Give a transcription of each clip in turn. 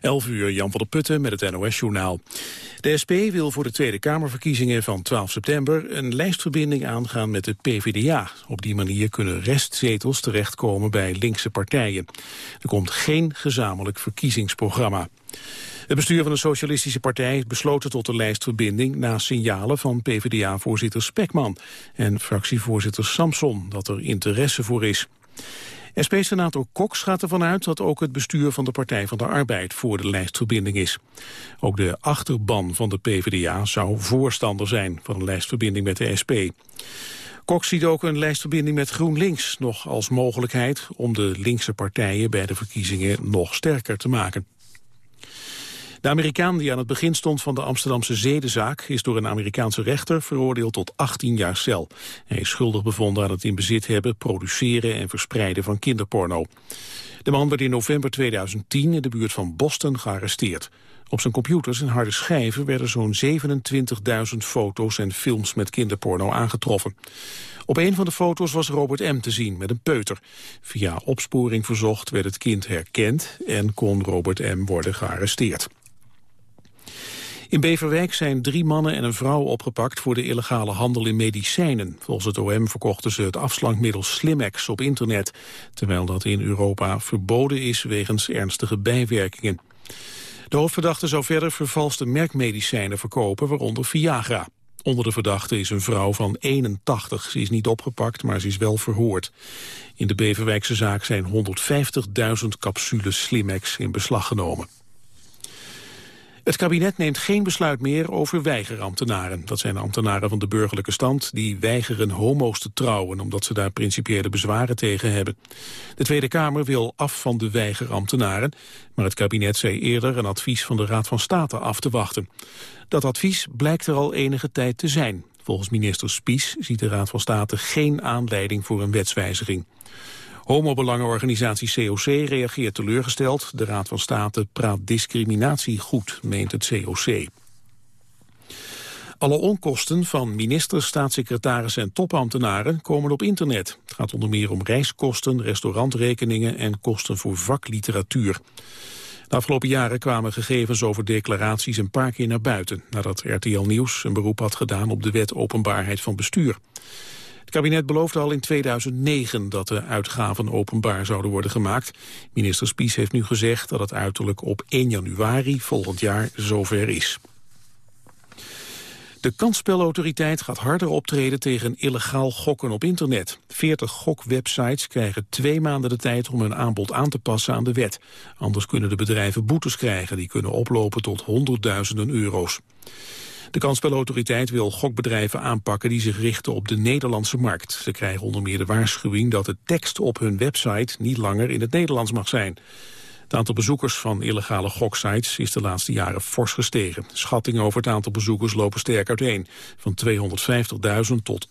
11 uur, Jan van der Putten met het NOS-journaal. De SP wil voor de Tweede Kamerverkiezingen van 12 september... een lijstverbinding aangaan met de PvdA. Op die manier kunnen restzetels terechtkomen bij linkse partijen. Er komt geen gezamenlijk verkiezingsprogramma. Het bestuur van de Socialistische Partij is besloten tot de lijstverbinding... na signalen van PvdA-voorzitter Spekman en fractievoorzitter Samson... dat er interesse voor is. SP-senator Cox gaat ervan uit dat ook het bestuur van de Partij van de Arbeid voor de lijstverbinding is. Ook de achterban van de PvdA zou voorstander zijn van een lijstverbinding met de SP. Cox ziet ook een lijstverbinding met GroenLinks nog als mogelijkheid om de linkse partijen bij de verkiezingen nog sterker te maken. De Amerikaan die aan het begin stond van de Amsterdamse zedenzaak... is door een Amerikaanse rechter veroordeeld tot 18 jaar cel. Hij is schuldig bevonden aan het in bezit hebben, produceren... en verspreiden van kinderporno. De man werd in november 2010 in de buurt van Boston gearresteerd. Op zijn computers en harde schijven werden zo'n 27.000 foto's en films met kinderporno aangetroffen. Op een van de foto's was Robert M. te zien met een peuter. Via opsporing verzocht werd het kind herkend en kon Robert M. worden gearresteerd. In Beverwijk zijn drie mannen en een vrouw opgepakt voor de illegale handel in medicijnen. Volgens het OM verkochten ze het afslankmiddel Slimex op internet, terwijl dat in Europa verboden is wegens ernstige bijwerkingen. De hoofdverdachte zou verder vervalste merkmedicijnen verkopen, waaronder Viagra. Onder de verdachte is een vrouw van 81. Ze is niet opgepakt, maar ze is wel verhoord. In de Beverwijkse zaak zijn 150.000 capsules Slimex in beslag genomen. Het kabinet neemt geen besluit meer over weigerambtenaren. Dat zijn ambtenaren van de burgerlijke stand die weigeren homo's te trouwen... omdat ze daar principiële bezwaren tegen hebben. De Tweede Kamer wil af van de weigerambtenaren... maar het kabinet zei eerder een advies van de Raad van State af te wachten. Dat advies blijkt er al enige tijd te zijn. Volgens minister Spies ziet de Raad van State geen aanleiding voor een wetswijziging. Homobelangenorganisatie COC reageert teleurgesteld. De Raad van State praat discriminatie goed, meent het COC. Alle onkosten van ministers, staatssecretarissen en topambtenaren komen op internet. Het gaat onder meer om reiskosten, restaurantrekeningen en kosten voor vakliteratuur. De afgelopen jaren kwamen gegevens over declaraties een paar keer naar buiten... nadat RTL Nieuws een beroep had gedaan op de wet openbaarheid van bestuur. Het kabinet beloofde al in 2009 dat de uitgaven openbaar zouden worden gemaakt. Minister Spies heeft nu gezegd dat het uiterlijk op 1 januari volgend jaar zover is. De kansspelautoriteit gaat harder optreden tegen illegaal gokken op internet. 40 gokwebsites krijgen twee maanden de tijd om hun aanbod aan te passen aan de wet. Anders kunnen de bedrijven boetes krijgen die kunnen oplopen tot honderdduizenden euro's. De kansspelautoriteit wil gokbedrijven aanpakken die zich richten op de Nederlandse markt. Ze krijgen onder meer de waarschuwing dat de tekst op hun website niet langer in het Nederlands mag zijn. Het aantal bezoekers van illegale goksites is de laatste jaren fors gestegen. Schattingen over het aantal bezoekers lopen sterk uiteen. Van 250.000 tot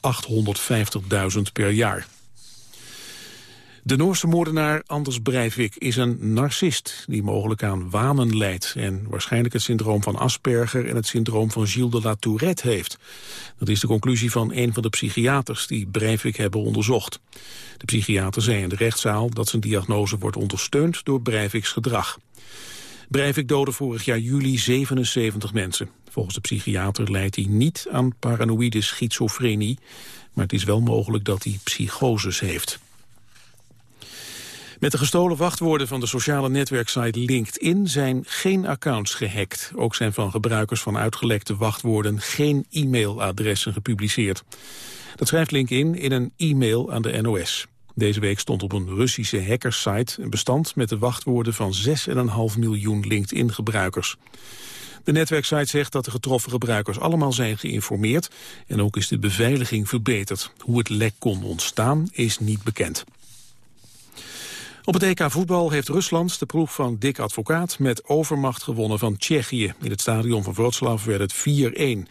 850.000 per jaar. De Noorse moordenaar Anders Breivik is een narcist die mogelijk aan wanen leidt en waarschijnlijk het syndroom van Asperger en het syndroom van Gilles de la Tourette heeft. Dat is de conclusie van een van de psychiaters die Breivik hebben onderzocht. De psychiater zei in de rechtszaal dat zijn diagnose wordt ondersteund door Breiviks gedrag. Breivik doodde vorig jaar juli 77 mensen. Volgens de psychiater leidt hij niet aan paranoïde schizofrenie, maar het is wel mogelijk dat hij psychoses heeft. Met de gestolen wachtwoorden van de sociale netwerksite LinkedIn zijn geen accounts gehackt. Ook zijn van gebruikers van uitgelekte wachtwoorden geen e-mailadressen gepubliceerd. Dat schrijft LinkedIn in een e-mail aan de NOS. Deze week stond op een Russische hackersite een bestand met de wachtwoorden van 6,5 miljoen LinkedIn-gebruikers. De netwerksite zegt dat de getroffen gebruikers allemaal zijn geïnformeerd en ook is de beveiliging verbeterd. Hoe het lek kon ontstaan is niet bekend. Op het EK voetbal heeft Rusland de proef van Dick Advocaat met overmacht gewonnen van Tsjechië. In het stadion van Wroclaw werd het 4-1.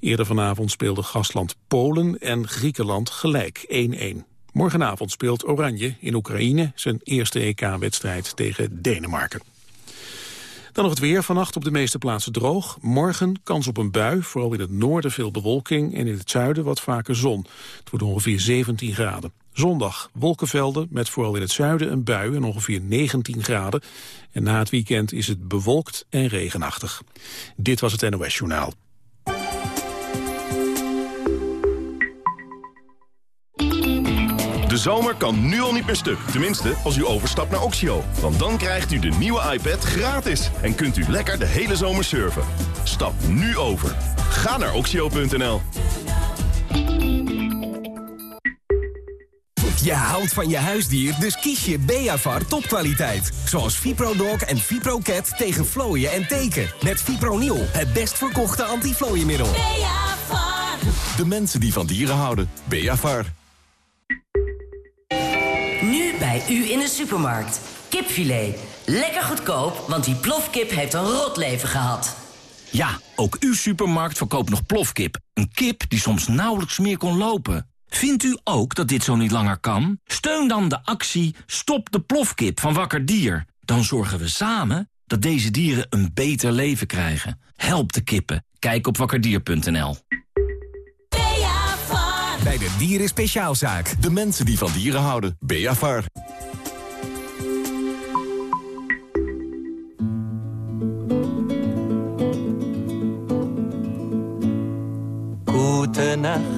Eerder vanavond speelde gastland Polen en Griekenland gelijk 1-1. Morgenavond speelt Oranje in Oekraïne zijn eerste EK-wedstrijd tegen Denemarken. Dan nog het weer. Vannacht op de meeste plaatsen droog. Morgen kans op een bui. Vooral in het noorden veel bewolking en in het zuiden wat vaker zon. Het wordt ongeveer 17 graden. Zondag wolkenvelden met vooral in het zuiden een bui en ongeveer 19 graden. En na het weekend is het bewolkt en regenachtig. Dit was het NOS Journaal. De zomer kan nu al niet meer stuk. Tenminste, als u overstapt naar Oxio. Want dan krijgt u de nieuwe iPad gratis. En kunt u lekker de hele zomer surfen. Stap nu over. Ga naar oxio.nl. Je houdt van je huisdier, dus kies je Beavar topkwaliteit. Zoals ViproDog en ViproCat tegen vlooien en teken. Met Fipronil, het best verkochte antiflooienmiddel. Beavar. De mensen die van dieren houden. Beavar. Nu bij u in de supermarkt. Kipfilet. Lekker goedkoop, want die plofkip heeft een rot leven gehad. Ja, ook uw supermarkt verkoopt nog plofkip. Een kip die soms nauwelijks meer kon lopen. Vindt u ook dat dit zo niet langer kan? Steun dan de actie Stop de plofkip van Wakker Dier. Dan zorgen we samen dat deze dieren een beter leven krijgen. Help de kippen. Kijk op wakkerdier.nl. Bij de Dieren Speciaalzaak. De mensen die van dieren houden. Beavar. Gute Nacht,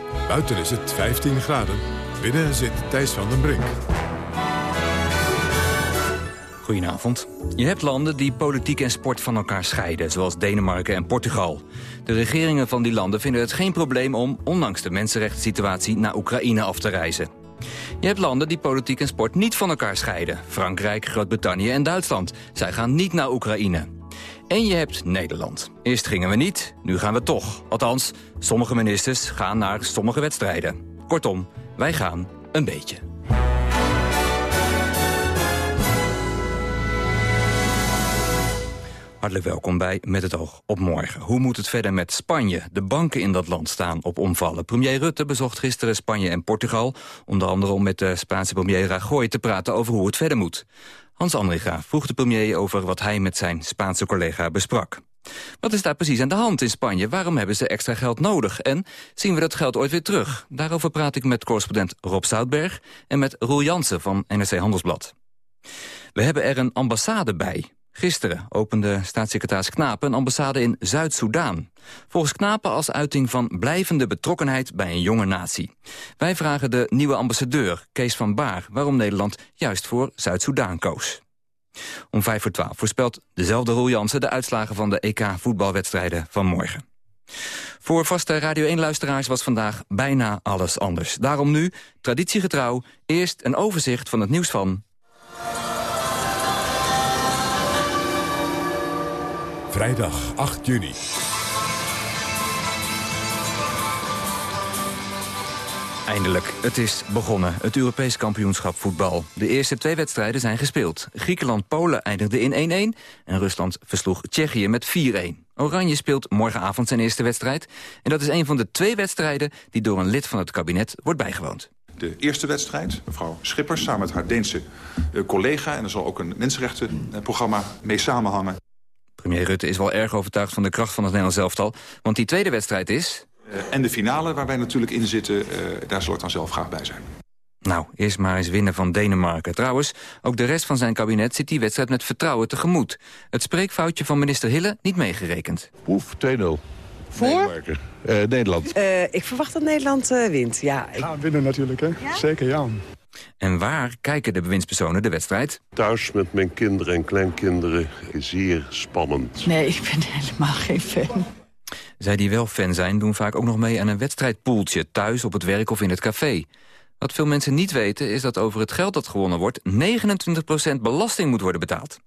Buiten is het 15 graden. Binnen zit Thijs van den Brink. Goedenavond. Je hebt landen die politiek en sport van elkaar scheiden, zoals Denemarken en Portugal. De regeringen van die landen vinden het geen probleem om, ondanks de mensenrechtssituatie, naar Oekraïne af te reizen. Je hebt landen die politiek en sport niet van elkaar scheiden. Frankrijk, Groot-Brittannië en Duitsland. Zij gaan niet naar Oekraïne. En je hebt Nederland. Eerst gingen we niet, nu gaan we toch. Althans, sommige ministers gaan naar sommige wedstrijden. Kortom, wij gaan een beetje. Hartelijk welkom bij Met het oog op morgen. Hoe moet het verder met Spanje? De banken in dat land staan op omvallen. Premier Rutte bezocht gisteren Spanje en Portugal... onder andere om met de Spaanse premier Rajoy te praten over hoe het verder moet. Hans Andringa vroeg de premier over wat hij met zijn Spaanse collega besprak. Wat is daar precies aan de hand in Spanje? Waarom hebben ze extra geld nodig? En zien we dat geld ooit weer terug? Daarover praat ik met correspondent Rob Zoutberg... en met Roel Jansen van NRC Handelsblad. We hebben er een ambassade bij. Gisteren opende staatssecretaris Knapen een ambassade in Zuid-Soedan. Volgens Knapen als uiting van blijvende betrokkenheid bij een jonge natie. Wij vragen de nieuwe ambassadeur, Kees van Baar... waarom Nederland juist voor Zuid-Soedan koos. Om vijf voor twaalf voorspelt dezelfde Roel Jansen... de uitslagen van de EK-voetbalwedstrijden van morgen. Voor vaste Radio 1-luisteraars was vandaag bijna alles anders. Daarom nu, traditiegetrouw, eerst een overzicht van het nieuws van Vrijdag 8 juni. Eindelijk, het is begonnen, het Europees kampioenschap voetbal. De eerste twee wedstrijden zijn gespeeld. Griekenland-Polen eindigde in 1-1 en Rusland versloeg Tsjechië met 4-1. Oranje speelt morgenavond zijn eerste wedstrijd. En dat is een van de twee wedstrijden die door een lid van het kabinet wordt bijgewoond. De eerste wedstrijd, mevrouw Schippers, samen met haar Deense eh, collega... en er zal ook een mensenrechtenprogramma mee samenhangen. Premier Rutte is wel erg overtuigd van de kracht van het Nederlands elftal. Want die tweede wedstrijd is... Uh, en de finale waar wij natuurlijk in zitten, uh, daar zal ik dan zelf graag bij zijn. Nou, eerst maar eens winnen van Denemarken. Trouwens, ook de rest van zijn kabinet zit die wedstrijd met vertrouwen tegemoet. Het spreekfoutje van minister Hille niet meegerekend. Oef, 2-0. Voor? Uh, Nederland. ik verwacht dat Nederland wint, ja. Ja, winnen natuurlijk, hè. Ja? Zeker, ja. En waar kijken de bewindspersonen de wedstrijd? Thuis met mijn kinderen en kleinkinderen. Zeer spannend. Nee, ik ben helemaal geen fan. Zij die wel fan zijn, doen vaak ook nog mee aan een wedstrijdpoeltje... thuis, op het werk of in het café. Wat veel mensen niet weten is dat over het geld dat gewonnen wordt... 29% belasting moet worden betaald.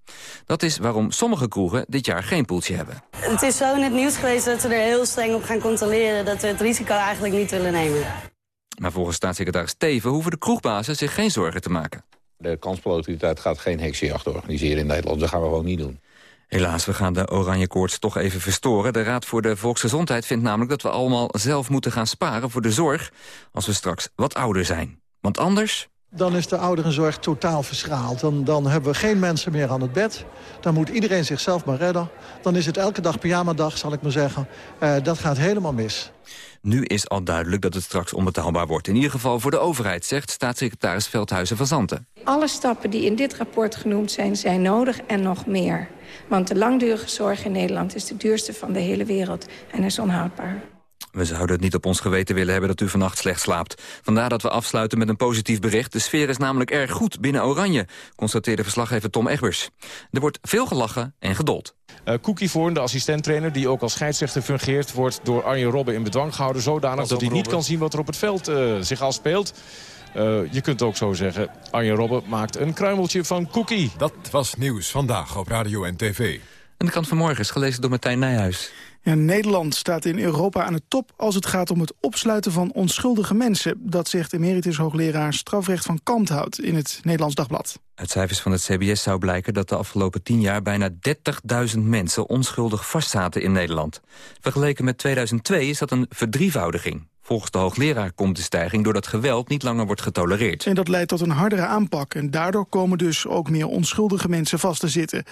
Dat is waarom sommige kroegen dit jaar geen poeltje hebben. Het is zo in het nieuws geweest dat we er heel streng op gaan controleren... dat we het risico eigenlijk niet willen nemen. Maar volgens staatssecretaris Teven hoeven de kroegbazen zich geen zorgen te maken. De kansspelautoriteit gaat geen heksenjacht organiseren in Nederland. Dat gaan we gewoon niet doen. Helaas, we gaan de oranje koorts toch even verstoren. De Raad voor de Volksgezondheid vindt namelijk dat we allemaal zelf moeten gaan sparen voor de zorg... als we straks wat ouder zijn. Want anders... Dan is de ouderenzorg totaal verschraald. Dan, dan hebben we geen mensen meer aan het bed. Dan moet iedereen zichzelf maar redden. Dan is het elke dag pyjamadag, zal ik maar zeggen. Uh, dat gaat helemaal mis. Nu is al duidelijk dat het straks onbetaalbaar wordt. In ieder geval voor de overheid, zegt staatssecretaris Veldhuizen van Zanten. Alle stappen die in dit rapport genoemd zijn, zijn nodig en nog meer. Want de langdurige zorg in Nederland is de duurste van de hele wereld en is onhoudbaar. We zouden het niet op ons geweten willen hebben dat u vannacht slecht slaapt. Vandaar dat we afsluiten met een positief bericht. De sfeer is namelijk erg goed binnen Oranje, constateerde verslaggever Tom Egbers. Er wordt veel gelachen en gedold. Uh, Cookie Voorn, de assistenttrainer die ook als scheidsrechter fungeert... wordt door Arjen Robben in bedwang gehouden. Zodanig dat hij niet kan zien wat er op het veld uh, zich afspeelt. Uh, je kunt ook zo zeggen, Arjen Robben maakt een kruimeltje van Cookie. Dat was nieuws vandaag op Radio en TV. En de kant van morgen is gelezen door Martijn Nijhuis. Ja, Nederland staat in Europa aan de top als het gaat om het opsluiten van onschuldige mensen. Dat zegt emeritus hoogleraar strafrecht van Kanthout in het Nederlands Dagblad. Uit cijfers van het CBS zou blijken dat de afgelopen tien jaar bijna 30.000 mensen onschuldig vastzaten in Nederland. Vergeleken met 2002 is dat een verdrievoudiging. Volgens de hoogleraar komt de stijging doordat geweld niet langer wordt getolereerd. En dat leidt tot een hardere aanpak. En daardoor komen dus ook meer onschuldige mensen vast te zitten. En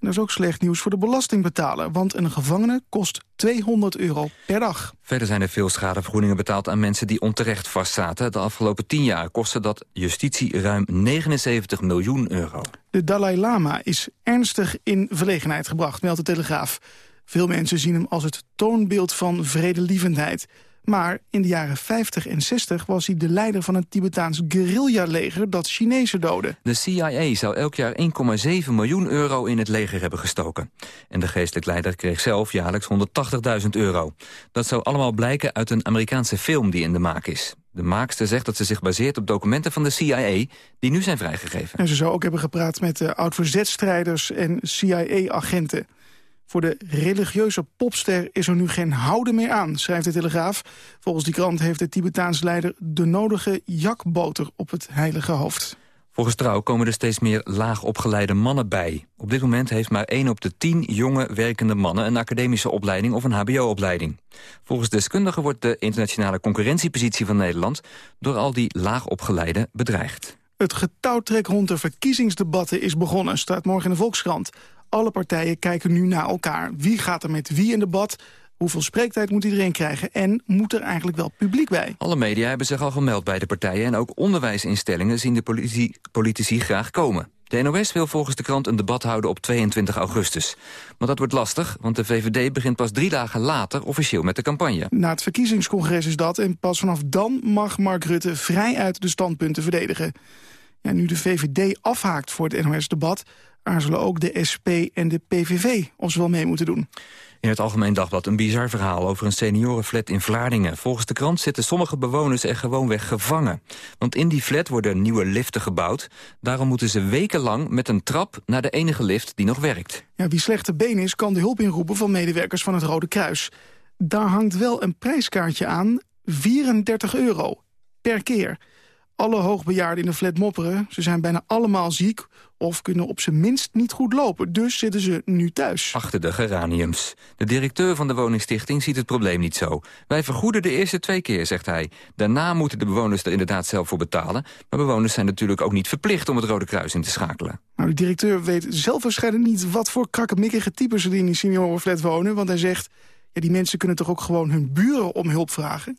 dat is ook slecht nieuws voor de belastingbetaler. Want een gevangene kost 200 euro per dag. Verder zijn er veel schadevergoedingen betaald aan mensen die onterecht vastzaten. De afgelopen 10 jaar kostte dat justitie ruim 79 miljoen euro. De Dalai Lama is ernstig in verlegenheid gebracht, meldt de Telegraaf. Veel mensen zien hem als het toonbeeld van vredelievendheid. Maar in de jaren 50 en 60 was hij de leider van een Tibetaans guerrilla-leger dat Chinezen doodde. De CIA zou elk jaar 1,7 miljoen euro in het leger hebben gestoken. En de geestelijk leider kreeg zelf jaarlijks 180.000 euro. Dat zou allemaal blijken uit een Amerikaanse film die in de maak is. De maakster zegt dat ze zich baseert op documenten van de CIA... die nu zijn vrijgegeven. En ze zou ook hebben gepraat met de oud-verzetstrijders en CIA-agenten. Voor de religieuze popster is er nu geen houden meer aan, schrijft de Telegraaf. Volgens die krant heeft de Tibetaans leider de nodige jakboter op het heilige hoofd. Volgens Trouw komen er steeds meer laag opgeleide mannen bij. Op dit moment heeft maar 1 op de 10 jonge werkende mannen... een academische opleiding of een hbo-opleiding. Volgens deskundigen wordt de internationale concurrentiepositie van Nederland... door al die laag opgeleide bedreigd. Het getouwtrek rond de verkiezingsdebatten is begonnen, staat morgen in de Volkskrant. Alle partijen kijken nu naar elkaar. Wie gaat er met wie in debat? Hoeveel spreektijd moet iedereen krijgen? En moet er eigenlijk wel publiek bij? Alle media hebben zich al gemeld bij de partijen... en ook onderwijsinstellingen zien de politici, politici graag komen. De NOS wil volgens de krant een debat houden op 22 augustus. Maar dat wordt lastig, want de VVD begint pas drie dagen later officieel met de campagne. Na het verkiezingscongres is dat en pas vanaf dan mag Mark Rutte vrij uit de standpunten verdedigen. Ja, nu de VVD afhaakt voor het NOS-debat aarzelen ook de SP en de PVV of ze wel mee moeten doen. In het Algemeen Dagblad een bizar verhaal over een seniorenflat in Vlaardingen. Volgens de krant zitten sommige bewoners er gewoonweg gevangen. Want in die flat worden nieuwe liften gebouwd. Daarom moeten ze wekenlang met een trap naar de enige lift die nog werkt. Ja, wie slechte been is, kan de hulp inroepen van medewerkers van het Rode Kruis. Daar hangt wel een prijskaartje aan, 34 euro per keer. Alle hoogbejaarden in de flat mopperen. Ze zijn bijna allemaal ziek of kunnen op zijn minst niet goed lopen. Dus zitten ze nu thuis. Achter de geraniums. De directeur van de woningstichting ziet het probleem niet zo. Wij vergoeden de eerste twee keer, zegt hij. Daarna moeten de bewoners er inderdaad zelf voor betalen. Maar bewoners zijn natuurlijk ook niet verplicht om het Rode Kruis in te schakelen. Nou, de directeur weet zelf waarschijnlijk niet... wat voor krakkemikkige types er in die seniorenflat wonen. Want hij zegt, ja, die mensen kunnen toch ook gewoon hun buren om hulp vragen?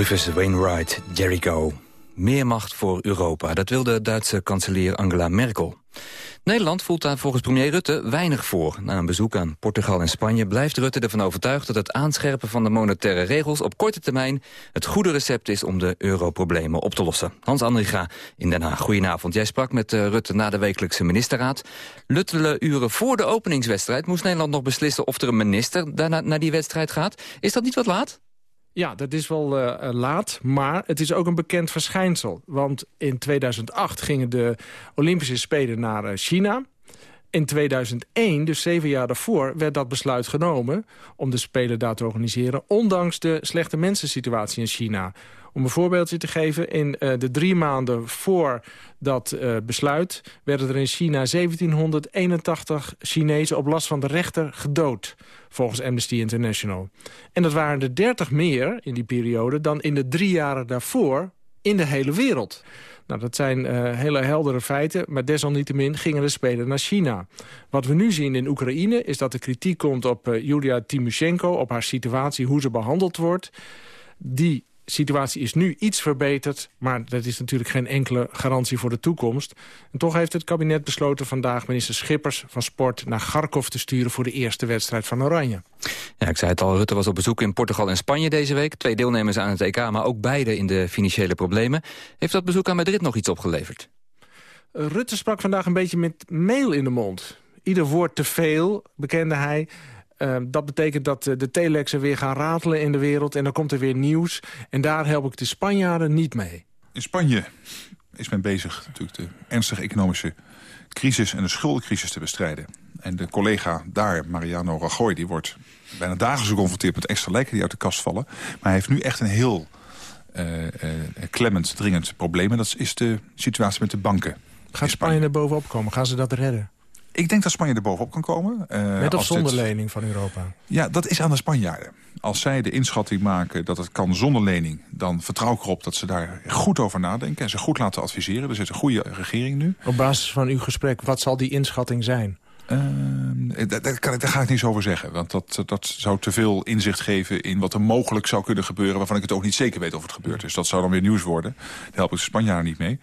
Rufus Wainwright, Jericho. Meer macht voor Europa, dat wil de Duitse kanselier Angela Merkel. Nederland voelt daar volgens premier Rutte weinig voor. Na een bezoek aan Portugal en Spanje blijft Rutte ervan overtuigd... dat het aanscherpen van de monetaire regels op korte termijn... het goede recept is om de europroblemen op te lossen. Hans Andriga in Den Haag, goedenavond. Jij sprak met eh, Rutte na de wekelijkse ministerraad. Luttele uren voor de openingswedstrijd moest Nederland nog beslissen... of er een minister daarna naar die wedstrijd gaat. Is dat niet wat laat? Ja, dat is wel eh, eh, laat, maar het is ook een bekend verschijnsel. Want in 2008 gingen de Olympische Spelen naar eh, China. In 2001, dus zeven jaar daarvoor, werd dat besluit genomen... om de Spelen daar te organiseren, ondanks de slechte mensensituatie in China. Om een voorbeeldje te geven, in eh, de drie maanden voor dat eh, besluit... werden er in China 1781 Chinezen op last van de rechter gedood... volgens Amnesty International. En dat waren er 30 meer in die periode... dan in de drie jaren daarvoor in de hele wereld. Nou, dat zijn eh, hele heldere feiten, maar desalniettemin gingen de Spelen naar China. Wat we nu zien in Oekraïne is dat de kritiek komt op Julia Timoshenko... op haar situatie, hoe ze behandeld wordt. Die situatie is nu iets verbeterd, maar dat is natuurlijk geen enkele garantie voor de toekomst. En toch heeft het kabinet besloten vandaag minister Schippers van Sport naar Kharkov te sturen voor de eerste wedstrijd van Oranje. Ja, ik zei het al, Rutte was op bezoek in Portugal en Spanje deze week. Twee deelnemers aan het EK, maar ook beide in de financiële problemen. Heeft dat bezoek aan Madrid nog iets opgeleverd? Rutte sprak vandaag een beetje met mail in de mond. Ieder woord te veel, bekende hij. Uh, dat betekent dat uh, de telexen weer gaan ratelen in de wereld... en dan komt er weer nieuws. En daar help ik de Spanjaarden niet mee. In Spanje is men bezig natuurlijk de ernstige economische crisis... en de schuldencrisis te bestrijden. En de collega daar, Mariano Rajoy, die wordt bijna dagelijks geconfronteerd... met extra lijken die uit de kast vallen. Maar hij heeft nu echt een heel uh, klemmend, dringend probleem. En dat is de situatie met de banken. Gaat Spanje er bovenop komen? Gaan ze dat redden? Ik denk dat Spanje er bovenop kan komen. Uh, Met of zonder dit... lening van Europa? Ja, dat is aan de Spanjaarden. Als zij de inschatting maken dat het kan zonder lening... dan vertrouw ik erop dat ze daar goed over nadenken... en ze goed laten adviseren. Er zit een goede regering nu. Op basis van uw gesprek, wat zal die inschatting zijn? Ehm, daar, daar, kan ik, daar ga ik niets over zeggen. Want dat, dat zou te veel inzicht geven in wat er mogelijk zou kunnen gebeuren... waarvan ik het ook niet zeker weet of het gebeurt. Dus dat zou dan weer nieuws worden. Daar help ik de Spanjaarden niet mee.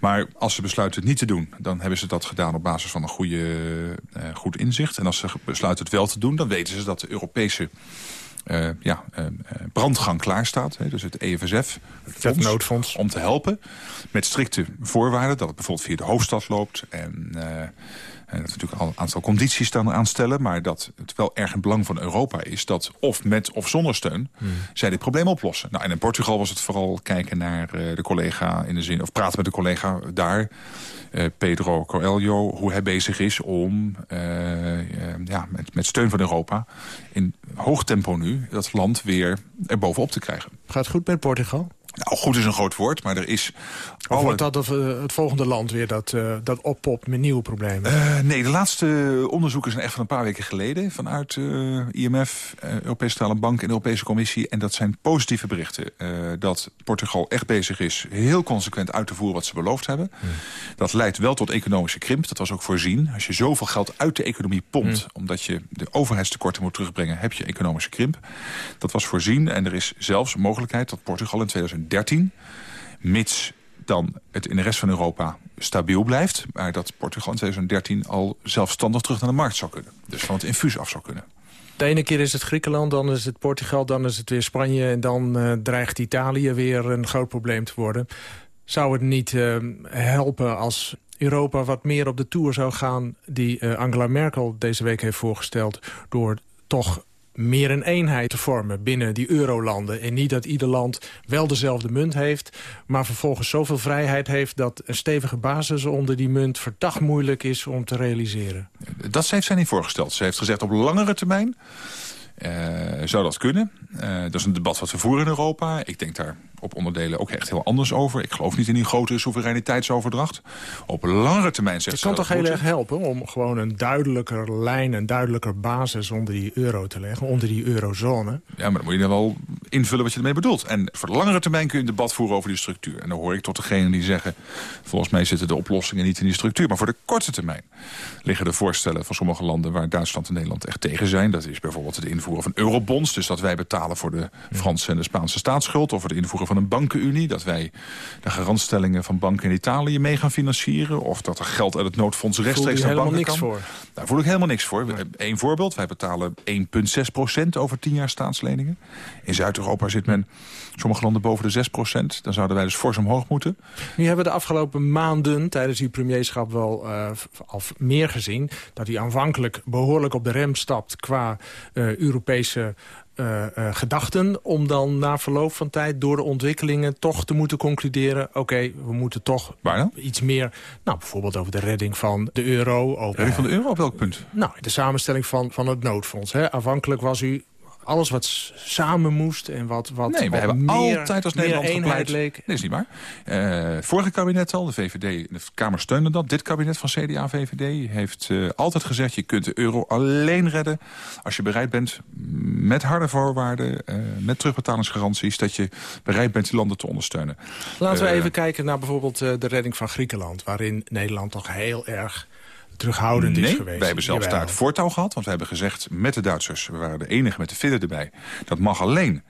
Maar als ze besluiten het niet te doen... dan hebben ze dat gedaan op basis van een goede, eh, goed inzicht. En als ze besluiten het wel te doen... dan weten ze dat de Europese eh, ja, eh, eh, brandgang klaar staat. Hè, dus het EFSF, het noodfonds. om te helpen. Met strikte voorwaarden, dat het bijvoorbeeld via de hoofdstad loopt. En, eh, en dat we natuurlijk al een aantal condities dan aanstellen. Maar dat het wel erg in belang van Europa is... dat of met of zonder steun zij dit probleem oplossen. Nou, en in Portugal was het vooral kijken naar eh, de collega in de zin... of praten met de collega daar... eh, Pedro Coelho, hoe hij bezig is om eh, ja, met, met steun van Europa... in hoog tempo nu dat land weer er bovenop te krijgen. Gaat het goed met Portugal? Nou, goed is een groot woord, maar er is... Of wordt dat of, eh, het volgende land weer dat, eh, dat oppopt met nieuwe problemen? Eh, nee, de laatste onderzoeken zijn echt van een paar weken geleden... vanuit IMF, Europese Centrale Bank en de Europese Commissie. En dat zijn positieve berichten. dat Portugal echt bezig is heel consequent uit te voeren wat ze beloofd hebben. Dat leidt wel tot economische krimp. Dat was ook voorzien. Als je zoveel geld uit de economie pompt... omdat je de overheidstekorten moet terugbrengen... heb je economische krimp. Dat was voorzien en er is zelfs een mogelijkheid... dat Portugal in 2013, mits dan het in de rest van Europa stabiel blijft... maar dat Portugal in 2013 al zelfstandig terug naar de markt zou kunnen. Dus van het infuus af zou kunnen. De ene keer is het Griekenland, dan is het Portugal, dan is het weer Spanje... en dan eh, dreigt Italië weer een groot probleem te worden. Zou het niet eh, helpen als Europa wat meer op de tour zou gaan... die eh, Angela Merkel deze week heeft voorgesteld... door toch meer een eenheid te vormen binnen die eurolanden. En niet dat ieder land wel dezelfde munt heeft... maar vervolgens zoveel vrijheid heeft... dat een stevige basis onder die munt verdacht moeilijk is om te realiseren. Dat heeft zij niet voorgesteld. Ze heeft gezegd op langere termijn zou dat kunnen. Eh, dat is een debat wat we voeren in Europa. Ik denk daar op onderdelen ook echt heel anders over. Ik geloof niet in die grote soevereiniteitsoverdracht. Op langere termijn zegt Het kan toch heel erg helpen om gewoon een duidelijker lijn... een duidelijker basis onder die euro te leggen, onder die eurozone. Ja, maar dan moet je dan wel invullen wat je ermee bedoelt. En voor de langere termijn kun je een debat voeren over die structuur. En dan hoor ik tot degenen die zeggen... volgens mij zitten de oplossingen niet in die structuur. Maar voor de korte termijn liggen de voorstellen van sommige landen... waar Duitsland en Nederland echt tegen zijn. Dat is bijvoorbeeld het invoeren van eurobonds. Dus dat wij betalen voor de Franse en de Spaanse staatsschuld. Of het invoeren van een bankenunie. Dat wij de garantstellingen van banken in Italië mee gaan financieren. Of dat er geld uit het noodfonds rechtstreeks naar banken niks kan. voor. Daar voel ik helemaal niks voor. Eén voorbeeld. Wij betalen 1,6% over 10 jaar staatsleningen. In Zuid-Europa zit men sommige landen boven de 6% Dan zouden wij dus fors omhoog moeten. Nu hebben we de afgelopen maanden tijdens die premierschap wel eh, al meer gezien... dat hij aanvankelijk behoorlijk op de rem stapt qua eh, Europese eh, gedachten... om dan na verloop van tijd door de ontwikkelingen toch te moeten concluderen... oké, we moeten toch iets meer... nou, bijvoorbeeld over de redding van de euro. Over, Redding van de euro op welk punt? Nou, de samenstelling van, van het noodfonds. Hè. Aanvankelijk was u alles wat samen moest en wat, wat Nee, we hebben meer, altijd als Nederland eenheid gepleit. leek. Nee, is niet waar. Eh, vorige kabinet al, de VVD, de Kamer steunde dat. Dit kabinet van CDA VVD heeft eh, altijd gezegd... je kunt de euro alleen redden als je bereid bent met harde voorwaarden... eh, met terugbetalingsgaranties, dat je bereid bent die landen te ondersteunen. Laten we even kijken naar bijvoorbeeld de redding van Griekenland... waarin Nederland toch heel erg terughoudend is nee, geweest. wij hebben daar het voortouw gehad. Want we hebben gezegd met de Duitsers, we waren de enige met de vidden erbij... dat mag alleen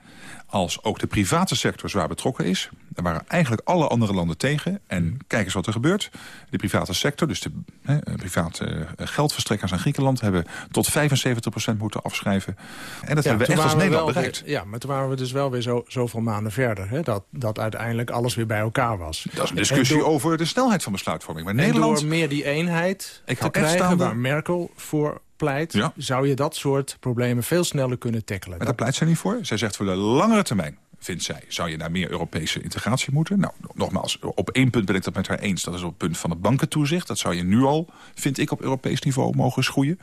als ook de private sector zwaar betrokken is. Daar waren eigenlijk alle andere landen tegen. En kijk eens wat er gebeurt. De private sector, dus de hè, private eh, geldverstrekkers aan Griekenland... hebben tot 75% moeten afschrijven. En dat Ja, hebben we echt als we Nederland bereikt. weer- ja, maar toen waren we dus wel weer zo, zoveel maanden verder. Hè, dat, dat uiteindelijk alles weer bij elkaar was. Dat is een discussie door- over de snelheid van besluitvorming. Maar Nederland... door meer die eenheid Ik te krijgen waar Merkel voor pleit... Ja. zou je dat soort problemen veel sneller kunnen tackelen. Maar daar pleit zij niet voor. Zij zegt voor de langere termijn, vindt zij, zou je naar meer Europese integratie moeten. Nou, nogmaals, op één punt ben ik dat met haar eens. Dat is op het punt van het bankentoezicht. Dat zou je nu al, vind ik, op Europees niveau mogen schoeien.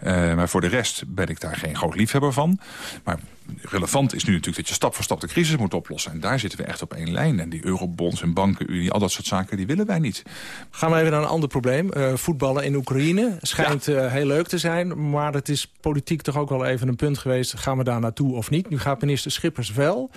Eh, maar voor de rest ben ik daar geen groot liefhebber van. Maar relevant is nu natuurlijk dat je stap voor stap de crisis moet oplossen. En daar zitten we echt op één lijn. En die eurobonds en bankenunie, al dat soort zaken, die willen wij niet. Gaan we even naar een ander probleem. Eh, voetballen in Oekraïne schijnt eh, heel leuk te zijn... maar het is politiek toch ook wel even een punt geweest... gaan we daar naartoe of niet? Nu gaat minister Schippers wel.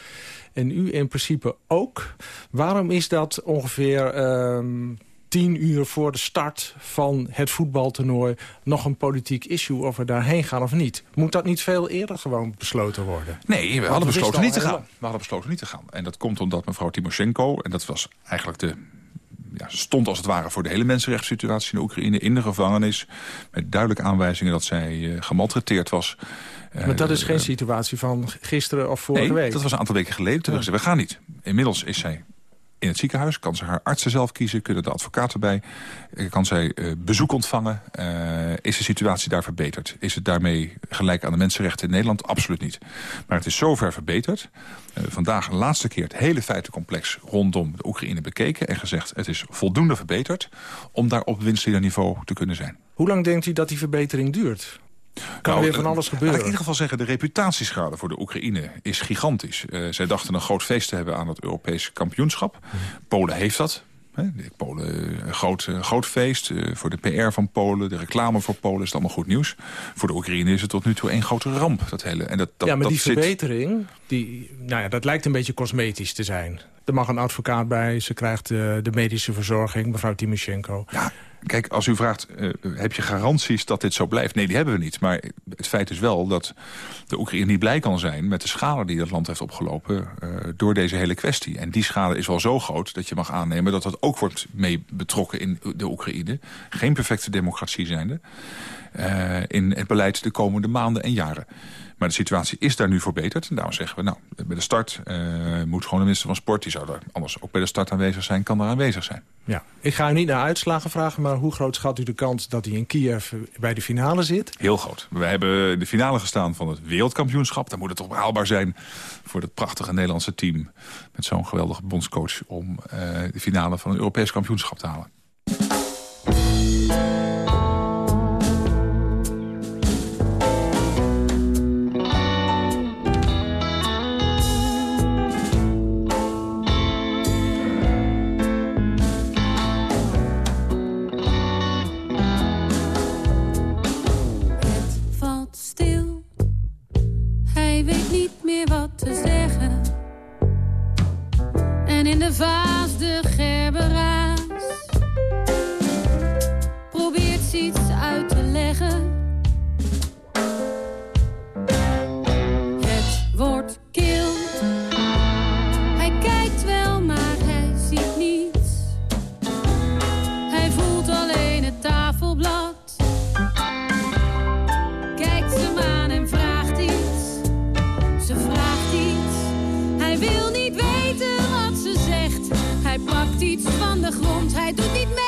En u in principe ook. Waarom is dat ongeveer ehm tien uur voor de start van het voetbaltoernooi... nog een politiek issue of we daarheen gaan of niet? Moet dat niet veel eerder gewoon besloten worden? Nee, we hadden besloten niet te gaan. We hadden besloten niet te gaan. En dat komt omdat mevrouw Timoshenko... en dat was eigenlijk de... Ja, ze stond als het ware voor de hele mensenrechtssituatie in de Oekraïne... in de gevangenis, met duidelijke aanwijzingen dat zij eh, gemaltreteerd was. Maar dat is Eh, geen situatie van gisteren of vorige nee, week. dat was een aantal weken geleden. Toen ze, we gaan niet. Inmiddels is zij in het ziekenhuis. Kan ze haar artsen zelf kiezen, kunnen de advocaten bij. Eh, Kan zij eh, bezoek ontvangen. Eh, is de situatie daar verbeterd? Is het daarmee gelijk aan de mensenrechten in Nederland? Absoluut niet. Maar het is zover verbeterd. Vandaag een laatste keer het hele feitencomplex rondom de Oekraïne bekeken. En gezegd, het is voldoende verbeterd om daar op winstleaderniveau te kunnen zijn. Hoe lang denkt u dat die verbetering duurt? Kan Nou, weer van eh, alles Laat ik gebeuren. in ieder geval zeggen, de reputatieschade voor de Oekraïne is gigantisch. Eh, zij dachten een groot feest te hebben aan het Europese kampioenschap. Polen heeft dat. Hè, Polen, een groot, een groot feest eh, voor de PR van Polen, de reclame voor Polen is het allemaal goed nieuws. Voor de Oekraïne is het tot nu toe één grote ramp. Dat hele, en dat, dat, ja, maar dat die zit- verbetering, die, nou ja, dat lijkt een beetje cosmetisch te zijn. Er mag een advocaat bij, ze krijgt eh, de medische verzorging, mevrouw Timoshenko. Ja, kijk, als u vraagt, eh, heb je garanties dat dit zo blijft? Nee, die hebben we niet. Maar het feit is wel dat de Oekraïne niet blij kan zijn... met de schade die dat land heeft opgelopen eh, door deze hele kwestie. En die schade is wel zo groot dat je mag aannemen... dat dat ook wordt mee betrokken in de Oekraïne. Geen perfecte democratie zijnde. Eh, in het beleid de komende maanden en jaren. Maar de situatie is daar nu verbeterd. En daarom zeggen we, nou, bij de start eh, moet gewoon de minister van Sport... die zou er anders ook bij de start aanwezig zijn, kan daar aanwezig zijn. Ja. Ik ga u niet naar uitslagen vragen, maar hoe groot schat u de kans dat hij in Kiev bij de finale zit? Heel groot. We hebben de finale gestaan van het wereldkampioenschap. Dan moet het toch haalbaar zijn voor het prachtige Nederlandse team... met zo'n geweldige bondscoach om eh, de finale van een Europees kampioenschap te halen. En in grond. Hij doet niet mee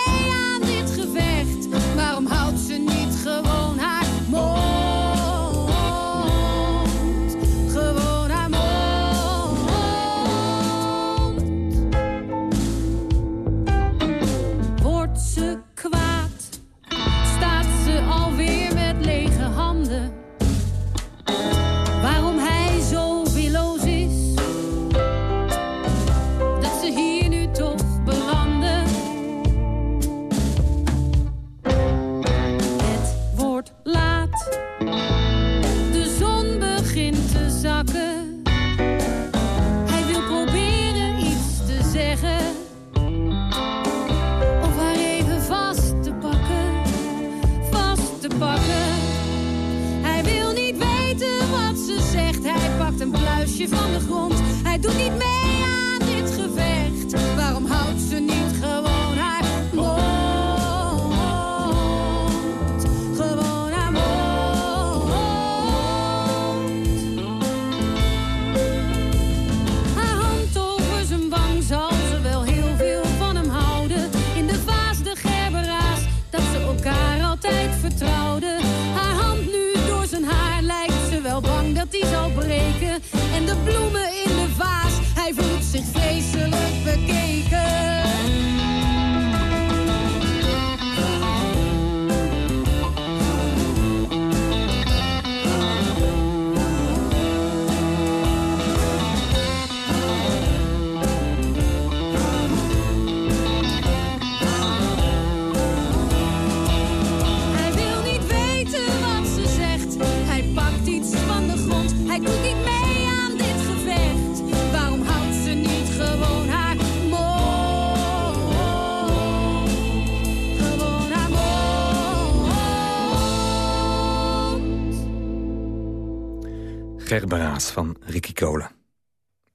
Gerberaas van Ricky Kolen.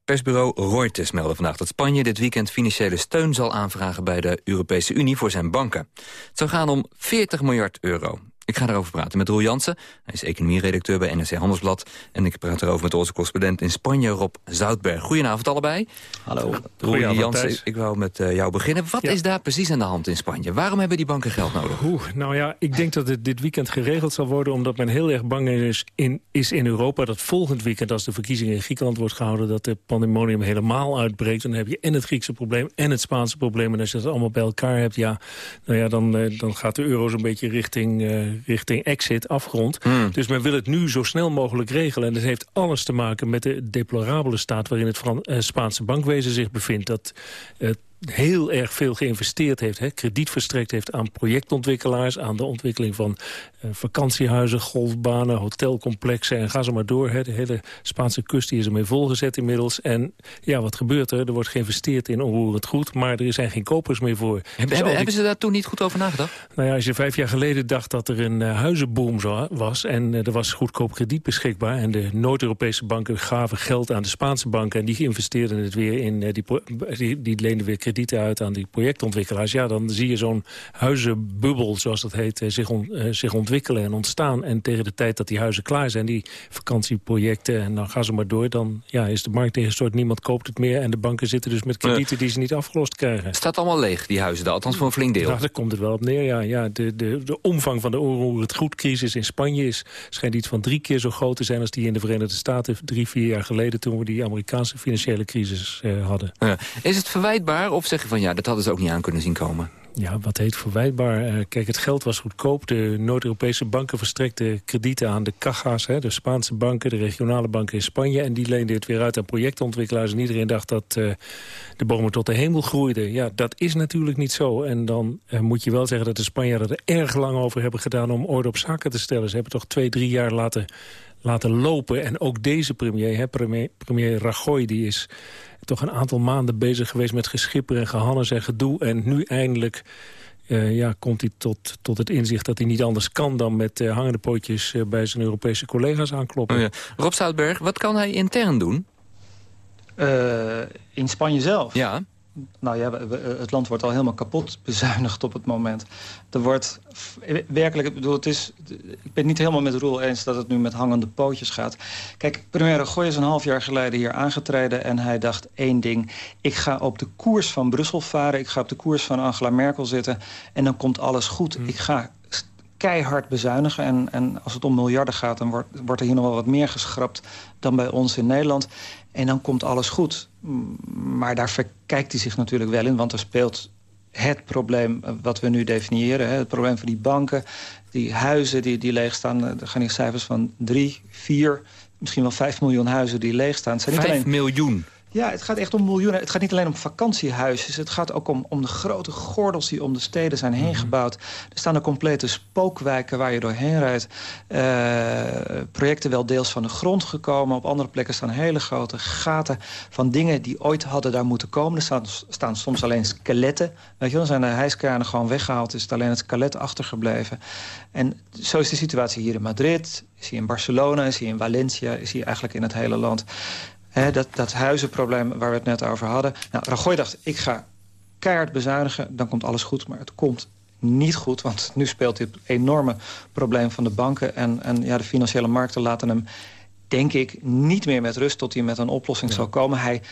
Persbureau Reuters meldde vandaag dat Spanje dit weekend financiële steun zal aanvragen bij de Europese Unie voor zijn banken. Het zou gaan om 40 miljard euro. Ik ga daarover praten met Roel Jansen. Hij is economieredacteur bij NRC Handelsblad. En ik praat erover met onze correspondent in Spanje, Rob Zoutberg. Goedenavond allebei. Hallo. Roel Jansen, ik wou met uh, jou beginnen. Wat is daar precies aan de hand in Spanje? Waarom hebben die banken geld nodig? Oeh, nou ja, ik denk dat het dit weekend geregeld zal worden... omdat men heel erg bang is in, is in Europa dat volgend weekend... als de verkiezingen in Griekenland wordt gehouden... dat de pandemonium helemaal uitbreekt. Dan heb je en het Griekse probleem en het Spaanse probleem. En als je dat allemaal bij elkaar hebt, ja, nou ja, dan, uh, dan gaat de euro zo'n beetje richting... Uh, richting exit, afgrond. Hmm. Dus men wil het nu zo snel mogelijk regelen. En dat heeft alles te maken met de deplorabele staat... waarin het Fran uh, Spaanse bankwezen zich bevindt. Dat uh, heel erg veel geïnvesteerd heeft, hè, krediet verstrekt heeft aan projectontwikkelaars, aan de ontwikkeling van uh, vakantiehuizen, golfbanen, hotelcomplexen en ga zo maar door. Hè. De hele Spaanse kust die is ermee volgezet inmiddels. En ja, wat gebeurt er? Er wordt geïnvesteerd in onroerend goed, maar er zijn geen kopers meer voor. Hebben, dus hebben, hebben ze daar toen niet goed over nagedacht? Nou ja, als je vijf jaar geleden dacht dat er een uh, huizenboom zo was en uh, er was goedkoop krediet beschikbaar en de Noord-Europese banken gaven geld aan de Spaanse banken en die investeerden het weer in, die, die, die leenden weer kredieten uit aan die projectontwikkelaars... ja, dan zie je zo'n huizenbubbel, zoals dat heet, zich, on, uh, zich ontwikkelen en ontstaan. En tegen de tijd dat die huizen klaar zijn, die vakantieprojecten... en dan gaan ze maar door, dan ja, is de markt ingestort, niemand koopt het meer... en de banken zitten dus met kredieten die ze niet afgelost krijgen. Het staat allemaal leeg, die huizen, daar, althans voor een flink deel. Nou, daar komt het wel op neer, ja. ja de, de, de omvang van de onroerend goedcrisis in Spanje is, schijnt iets van drie keer zo groot te zijn... als die in de Verenigde Staten drie, vier jaar geleden... toen we die Amerikaanse financiële crisis uh, hadden. Ja. Is het verwijtbaar of zeggen van ja, dat hadden ze ook niet aan kunnen zien komen? Ja, wat heet verwijtbaar? Uh, kijk, het geld was goedkoop. De Noord-Europese banken verstrekten kredieten aan de cajas, de Spaanse banken, de regionale banken in Spanje. En die leenden het weer uit aan projectontwikkelaars. En iedereen dacht dat uh, de bomen tot de hemel groeiden. Ja, dat is natuurlijk niet zo. En dan uh, moet je wel zeggen dat de Spanjaarden er erg lang over hebben gedaan om orde op zaken te stellen. Ze hebben toch twee, drie jaar laten, laten lopen. En ook deze premier, hè, premier, premier Rajoy, die is toch een aantal maanden bezig geweest met geschipper en gehannes en gedoe. En nu eindelijk uh, ja, komt hij tot, tot het inzicht dat hij niet anders kan... dan met uh, hangende pootjes uh, bij zijn Europese collega's aankloppen. Oh ja. Rob Zoutberg, wat kan hij intern doen? in Spanje zelf? Ja. Nou ja, het land wordt al helemaal kapot bezuinigd op het moment. Er wordt werkelijk, ik bedoel, het is, ik ben het niet helemaal met Roel eens dat het nu met hangende pootjes gaat. Kijk, premier Rajoy is een half jaar geleden hier aangetreden en hij dacht één ding. Ik ga op de koers van Brussel varen, ik ga op de koers van Angela Merkel zitten en dan komt alles goed. Mm. Ik ga keihard bezuinigen. En, en als het om miljarden gaat, dan wordt, wordt er hier nog wel wat meer geschrapt dan bij ons in Nederland. En dan komt alles goed. Maar daar verkijkt hij zich natuurlijk wel in, want er speelt het probleem wat we nu definiëren. Hè, het probleem van die banken, die huizen die, die leegstaan. Er gaan hier cijfers van drie, vier, misschien wel vijf miljoen huizen die leegstaan. Vijf alleen... miljoen? Ja, het gaat echt om miljoenen. Het gaat niet alleen om vakantiehuisjes. Het gaat ook om, om de grote gordels die om de steden zijn heen gebouwd. Er staan er complete spookwijken waar je doorheen rijdt. Uh, projecten wel deels van de grond gekomen. Op andere plekken staan hele grote gaten van dingen die ooit hadden daar moeten komen. Er staan, staan soms alleen skeletten. Weet je, dan zijn de hijskranen gewoon weggehaald. Is het alleen het skelet achtergebleven. En zo is de situatie hier in Madrid. Is hier in Barcelona, is hier in Valencia, is hier eigenlijk in het hele land. He, dat, dat huizenprobleem waar we het net over hadden. Nou, Rajoy dacht, ik ga keihard bezuinigen, dan komt alles goed. Maar het komt niet goed, want nu speelt dit enorme probleem van de banken. En, en ja, de financiële markten laten hem, denk ik, niet meer met rust... tot hij met een oplossing ja. zal komen. Hij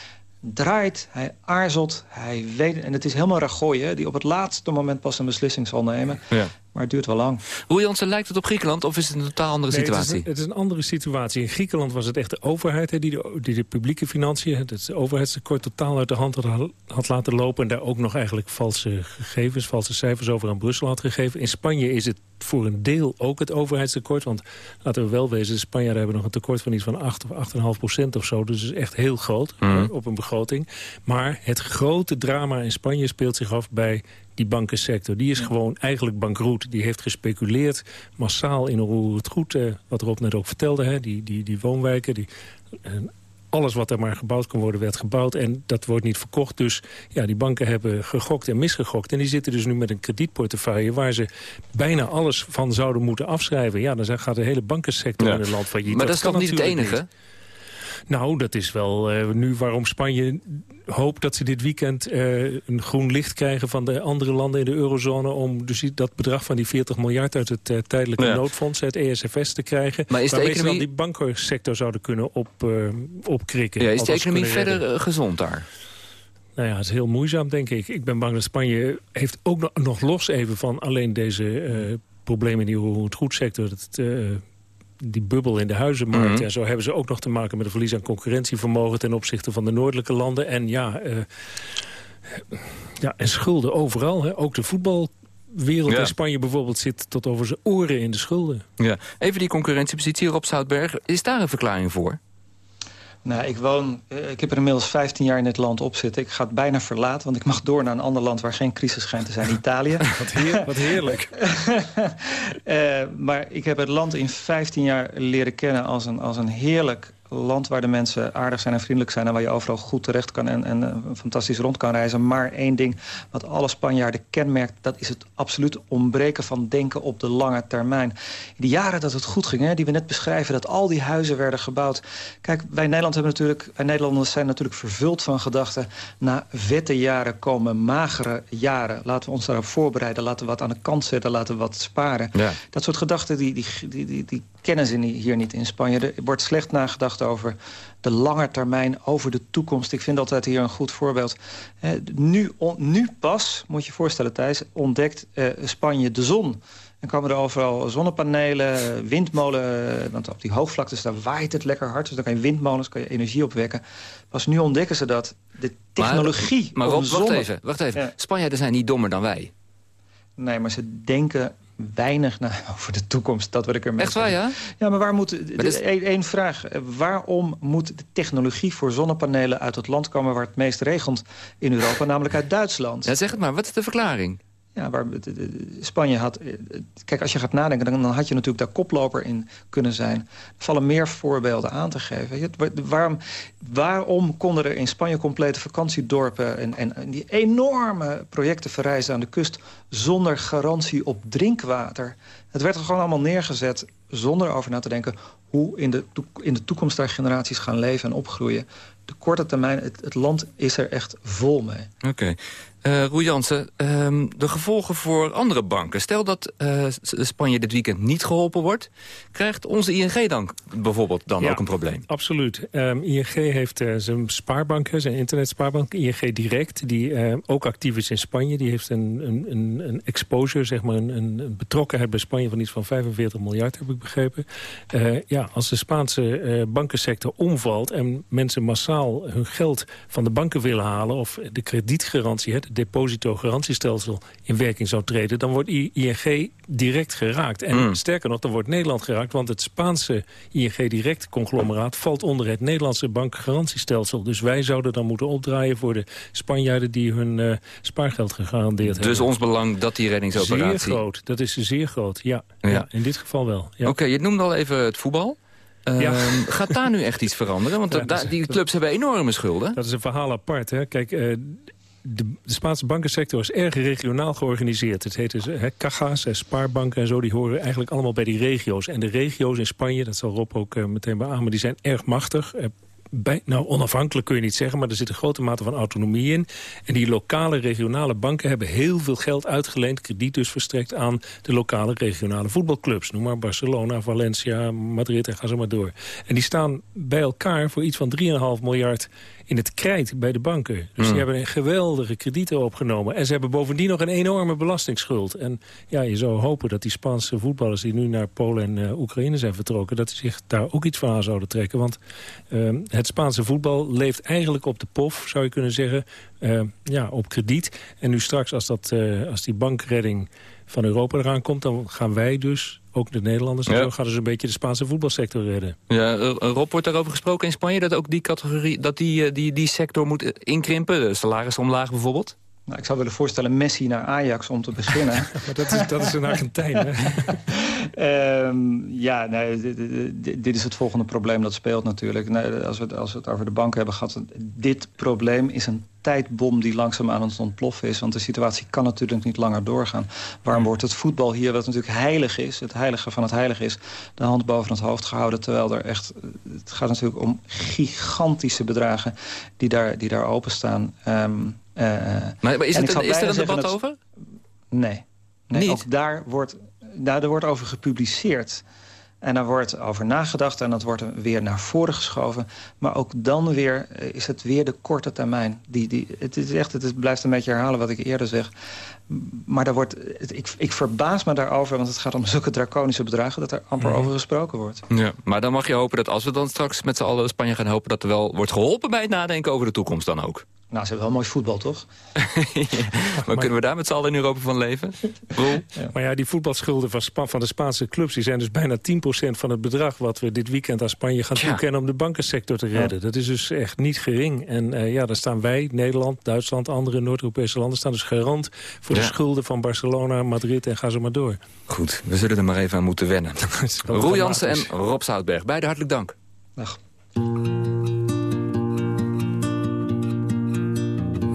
draait, hij aarzelt, hij weet... en het is helemaal Rajoy, hè, die op het laatste moment pas een beslissing zal nemen. Ja. Maar het duurt wel lang. Hoe Jansen, lijkt het op Griekenland of is het een totaal andere nee, situatie? Het is, een, het is, een, andere situatie. In Griekenland was het echt de overheid hè, die, de, die de publieke financiën... het overheidstekort totaal uit de hand had, had laten lopen... en daar ook nog eigenlijk valse gegevens, valse cijfers over aan Brussel had gegeven. In Spanje is het voor een deel ook het overheidstekort. Want laten we wel wezen, de Spanjaarden hebben nog een tekort van iets van 8 of 8,5 procent of zo. Dus het is echt heel groot mm. op een begroting. Maar het grote drama in Spanje speelt zich af bij die bankensector. Die is gewoon eigenlijk bankroet. Die heeft gespeculeerd massaal in hoe het goed, eh, wat Rob net ook vertelde. Hè, die, die, die woonwijken, die, eh, alles wat er maar gebouwd kon worden, werd gebouwd. En dat wordt niet verkocht. Dus ja, die banken hebben gegokt en misgegokt. En die zitten dus nu met een kredietportefeuille... waar ze bijna alles van zouden moeten afschrijven. Ja, dan gaat de hele bankensector in het land failliet. Maar dat, is toch niet het enige? Nou, dat is wel uh, nu waarom Spanje hoopt dat ze dit weekend uh, een groen licht krijgen... van de andere landen in de eurozone... om dus dat bedrag van die 40 miljard uit het uh, tijdelijke ja. noodfonds... het ESFS te krijgen. Maar is de economie... ze dan die bankensector zouden kunnen op, opkrikken. Ja, is de economie verder gezond daar? Nou ja, het is heel moeizaam, denk ik. Ik ben bang dat Spanje heeft ook nog, nog los even van alleen deze problemen in die het goedsector... Dat, die bubbel in de huizenmarkt. Mm -hmm. En zo hebben ze ook nog te maken met een verlies aan concurrentievermogen... ten opzichte van de noordelijke landen. En ja, uh, ja en schulden overal. Hè. Ook de voetbalwereld ja. in Spanje bijvoorbeeld zit tot over zijn oren in de schulden. Ja. Even die concurrentiepositie, Rob Zoutberg. Is daar een verklaring voor? Nou, ik woon, ik heb er inmiddels 15 jaar in dit land op zitten. Ik ga het bijna verlaten, want ik mag door naar een ander land waar geen crisis schijnt te zijn, Italië. wat, heer, wat heerlijk. uh, maar ik heb het land in 15 jaar leren kennen als een, als een heerlijk land waar de mensen aardig zijn en vriendelijk zijn... en waar je overal goed terecht kan en, en uh, fantastisch rond kan reizen. Maar één ding wat alle Spanjaarden kenmerkt... dat is het absoluut ontbreken van denken op de lange termijn. In de jaren dat het goed ging, hè, die we net beschrijven... dat al die huizen werden gebouwd. Kijk, wij, Nederland hebben natuurlijk, wij Nederlanders zijn natuurlijk vervuld van gedachten... na vette jaren komen magere jaren. Laten we ons daarop voorbereiden. Laten we wat aan de kant zetten. Laten we wat sparen. Ja. Dat soort gedachten die, die, die, die, die kennen ze hier niet in Spanje. Er wordt slecht nagedacht over de lange termijn, over de toekomst. Ik vind altijd hier een goed voorbeeld. Eh, nu, on, nu pas, moet je je voorstellen Thijs, ontdekt eh, Spanje de zon. En komen er overal zonnepanelen, windmolen... want op die hoogvlaktes daar waait het lekker hard. Dus dan kan je windmolens, kan je energie opwekken. Pas nu ontdekken ze dat de technologie... Maar, maar Rob, wacht even, wacht even. Ja. Spanjaarden zijn niet dommer dan wij. Nee, maar ze denken weinig na over de toekomst. Dat wil ik ermee Echt waar, ja? Ja, maar waar moet... Eén vraag. Waarom moet de technologie voor zonnepanelen uit het land komen... waar het meest regent in Europa, namelijk uit Duitsland? Ja, zeg het maar. Wat is de verklaring? Ja, waar Spanje had... Kijk, als je gaat nadenken, dan, dan had je natuurlijk daar koploper in kunnen zijn. Er vallen meer voorbeelden aan te geven. Waarom, waarom konden er in Spanje complete vakantiedorpen... En, en, en die enorme projecten verrijzen aan de kust... zonder garantie op drinkwater? Het werd er gewoon allemaal neergezet zonder over na te denken... hoe in de, in de toekomst daar generaties gaan leven en opgroeien. De korte termijn, het, het land is er echt vol mee. Oké. Okay. Uh, Roel Jansen, um, de gevolgen voor andere banken. Stel dat uh, Spanje dit weekend niet geholpen wordt... krijgt onze ING dan bijvoorbeeld dan ja, ook een probleem? absoluut. Um, ING heeft uh, zijn spaarbank, zijn internetspaarbank, ING Direct... die ook actief is in Spanje. Die heeft een, een, een, een exposure, zeg maar, een, een betrokkenheid bij Spanje... van iets van 45 miljard, heb ik begrepen. ja, als de Spaanse bankensector omvalt... en mensen massaal hun geld van de banken willen halen... of de kredietgarantie... Het depositogarantiestelsel in werking zou treden... dan wordt ING direct geraakt. En mm. sterker nog, dan wordt Nederland geraakt... want het Spaanse ING direct conglomeraat valt onder het Nederlandse bankgarantiestelsel. Dus wij zouden dan moeten opdraaien voor de Spanjaarden... die hun uh, spaargeld gegarandeerd dus hebben. Dus ons belang dat die reddingsoperatie... Zeer groot, dat is zeer groot, ja. ja. ja in dit geval wel. Ja. Oké, okay, je noemde al even het voetbal. Ja. Gaat daar nu echt iets veranderen? Want ja, da die clubs hebben enorme schulden. Dat is een verhaal apart. Hè? Kijk, uh, de, de, Spaanse bankensector is erg regionaal georganiseerd. Het heet dus he, cajas, he, spaarbanken en zo, die horen eigenlijk allemaal bij die regio's. En de regio's in Spanje, dat zal Rob ook uh, meteen beamen, die zijn erg machtig. Uh, nou, onafhankelijk kun je niet zeggen, maar er zit een grote mate van autonomie in. En die lokale, regionale banken hebben heel veel geld uitgeleend, krediet dus verstrekt aan de lokale, regionale voetbalclubs. Noem maar Barcelona, Valencia, Madrid en ga zo maar door. En die staan bij elkaar voor iets van 3,5 miljard in het krijt bij de banken. Dus mm. die hebben een geweldige kredieten opgenomen. En ze hebben bovendien nog een enorme belastingsschuld. En ja, je zou hopen dat die Spaanse voetballers... die nu naar Polen en uh, Oekraïne zijn vertrokken... dat die zich daar ook iets van aan zouden trekken. Want uh, het Spaanse voetbal leeft eigenlijk op de pof, zou je kunnen zeggen. Uh, ja, op krediet. En nu straks, als, dat, als die bankredding van Europa eraan komt... dan gaan wij dus ook de Nederlanders, ja. zo gaan dus een beetje de Spaanse voetbalsector redden. Ja, Rob, wordt daarover gesproken in Spanje... dat ook die categorie, dat die, die, die sector moet inkrimpen? De salarisomlaag bijvoorbeeld? Nou, ik zou willen voorstellen Messi naar Ajax om te beginnen. maar dat is, dat is een Argentijn, hè? Ehm, ja, nee, dit, is het volgende probleem dat speelt natuurlijk. Nee, als, we, het- als we het over de banken hebben gehad... dit probleem is een tijdbom die langzaam aan het ontploffen is. Want de situatie kan natuurlijk niet langer doorgaan. Waarom wordt het voetbal hier, wat natuurlijk heilig is... het heilige van het heilige is, de hand boven het hoofd gehouden... terwijl er echt... het gaat natuurlijk om gigantische bedragen die daar, die daar openstaan. Ehm eh, Maar, maar is, het een, is er een debat over? Nee. nee Niet? Ook daar wordt, daar, er wordt over gepubliceerd. En daar wordt over nagedacht en dat wordt er weer naar voren geschoven. Maar ook dan weer eh, is het weer de korte termijn. Die, die, het, is echt, het blijft een beetje herhalen wat ik eerder zeg. Maar daar wordt, ik, ik verbaas me daarover, want het gaat om zulke draconische bedragen... dat er amper Mhm. over gesproken wordt. Ja, maar dan mag je hopen dat als we dan straks met z'n allen Spanje gaan hopen... dat er wel wordt geholpen bij het nadenken over de toekomst dan ook. Nou, ze hebben wel mooi voetbal, toch? maar, kunnen we daar met z'n allen in Europa van leven? Roel? Maar ja, die voetbalschulden van, Spa- van de Spaanse clubs... die zijn dus bijna 10% van het bedrag... wat we dit weekend aan Spanje gaan Ja. toekennen... om de bankensector te redden. Dat is dus echt niet gering. En eh, ja, daar staan wij, Nederland, Duitsland... andere Noord-Europese landen staan dus garant... voor de schulden van Barcelona, Madrid en ga zo maar door. Goed, we zullen er maar even aan moeten wennen. Roel Jansen en. Rob Zoutberg, beide hartelijk dank. Dag.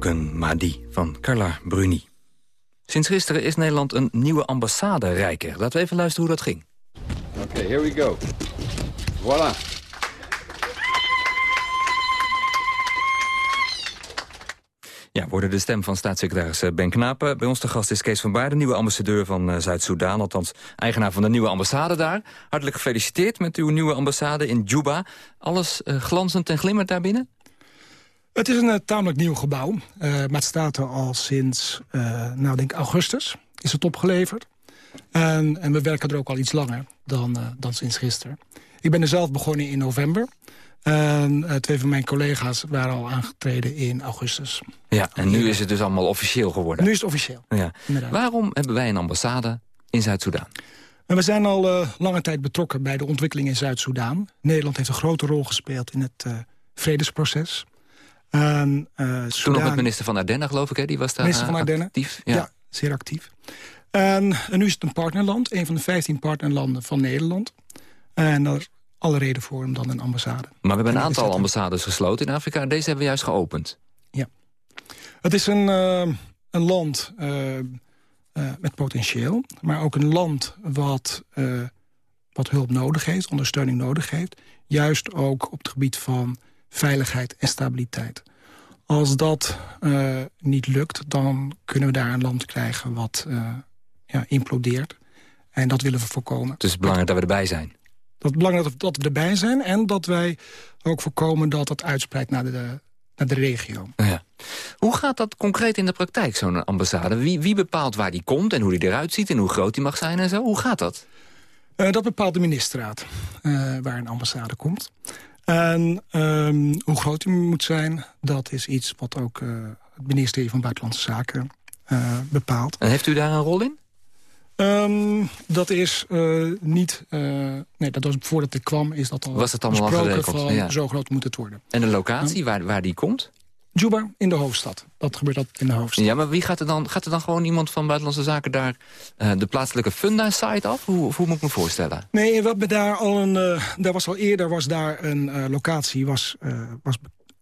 Kelken Madi van Carla Bruni. Sinds gisteren is Nederland een nieuwe ambassade rijker. Laten we even luisteren hoe dat ging. Okay, here we go. Voilà. Ja, worden de stem van staatssecretaris eh, Ben Knapen. Bij ons te gast is Kees van Baar, de nieuwe ambassadeur van eh, Zuid-Soedan. Althans, eigenaar van de nieuwe ambassade daar. Hartelijk gefeliciteerd met uw nieuwe ambassade in Juba. Alles eh, glanzend en glimmend daarbinnen? Het is een eh, tamelijk nieuw gebouw. eh, maar het staat er al sinds, eh, nou denk ik, augustus is het opgeleverd. En, en we werken er ook al iets langer dan, dan sinds gisteren. Ik ben er zelf begonnen in november. En twee van mijn collega's waren al aangetreden in augustus. Ja, en nu is het dus allemaal officieel geworden. Nu is het officieel. Ja. Inderdaad. Waarom hebben wij een ambassade in Zuid-Soedan? We zijn al uh, lange tijd betrokken bij de ontwikkeling in Zuid-Soedan. Nederland heeft een grote rol gespeeld in het uh, vredesproces. En, uh, Toen nog met minister van Ardennen, geloof ik, hè? die was daar minister van Ardennen. actief. Ja. ja. zeer actief. En, en, nu is het een partnerland, een van de 15 partnerlanden van Nederland. En daar is alle reden voor om dan een ambassade. Maar we hebben een aantal ambassades gesloten in Afrika. en Deze hebben we juist geopend. Ja. Het is een, een land uh, met potentieel. Maar ook een land wat, wat hulp nodig heeft, ondersteuning nodig heeft. Juist ook op het gebied van veiligheid en stabiliteit. Als dat uh, niet lukt, dan kunnen we daar een land krijgen wat ja, implodeert. En dat willen we voorkomen. Het is belangrijk dat we erbij zijn. Dat is belangrijk dat we erbij zijn en dat wij ook voorkomen dat het uitspreidt naar de, naar de regio. Ja. Hoe gaat dat concreet in de praktijk, zo'n ambassade? Wie, wie, bepaalt waar die komt en hoe die eruit ziet... en hoe groot die mag zijn en zo? Hoe gaat dat? Uh, dat bepaalt de ministerraad, uh, waar een ambassade komt. En um, hoe groot die moet zijn, dat is iets wat ook uh, het ministerie van Buitenlandse Zaken bepaalt. En heeft u daar een rol in? Um, dat is niet... nee, dat was voordat ik kwam, is dat al was het allemaal besproken van ja. zo groot moet het worden. En de locatie, waar, waar die komt? Juba in de hoofdstad. Dat gebeurt dat in de hoofdstad. Ja, maar wie gaat er dan? Gaat er dan gewoon iemand van Buitenlandse Zaken daar uh, de plaatselijke funda-site af? Hoe, hoe moet ik me voorstellen? Nee, we hebben daar al een. Uh, daar was al eerder was daar een uh, locatie was, was,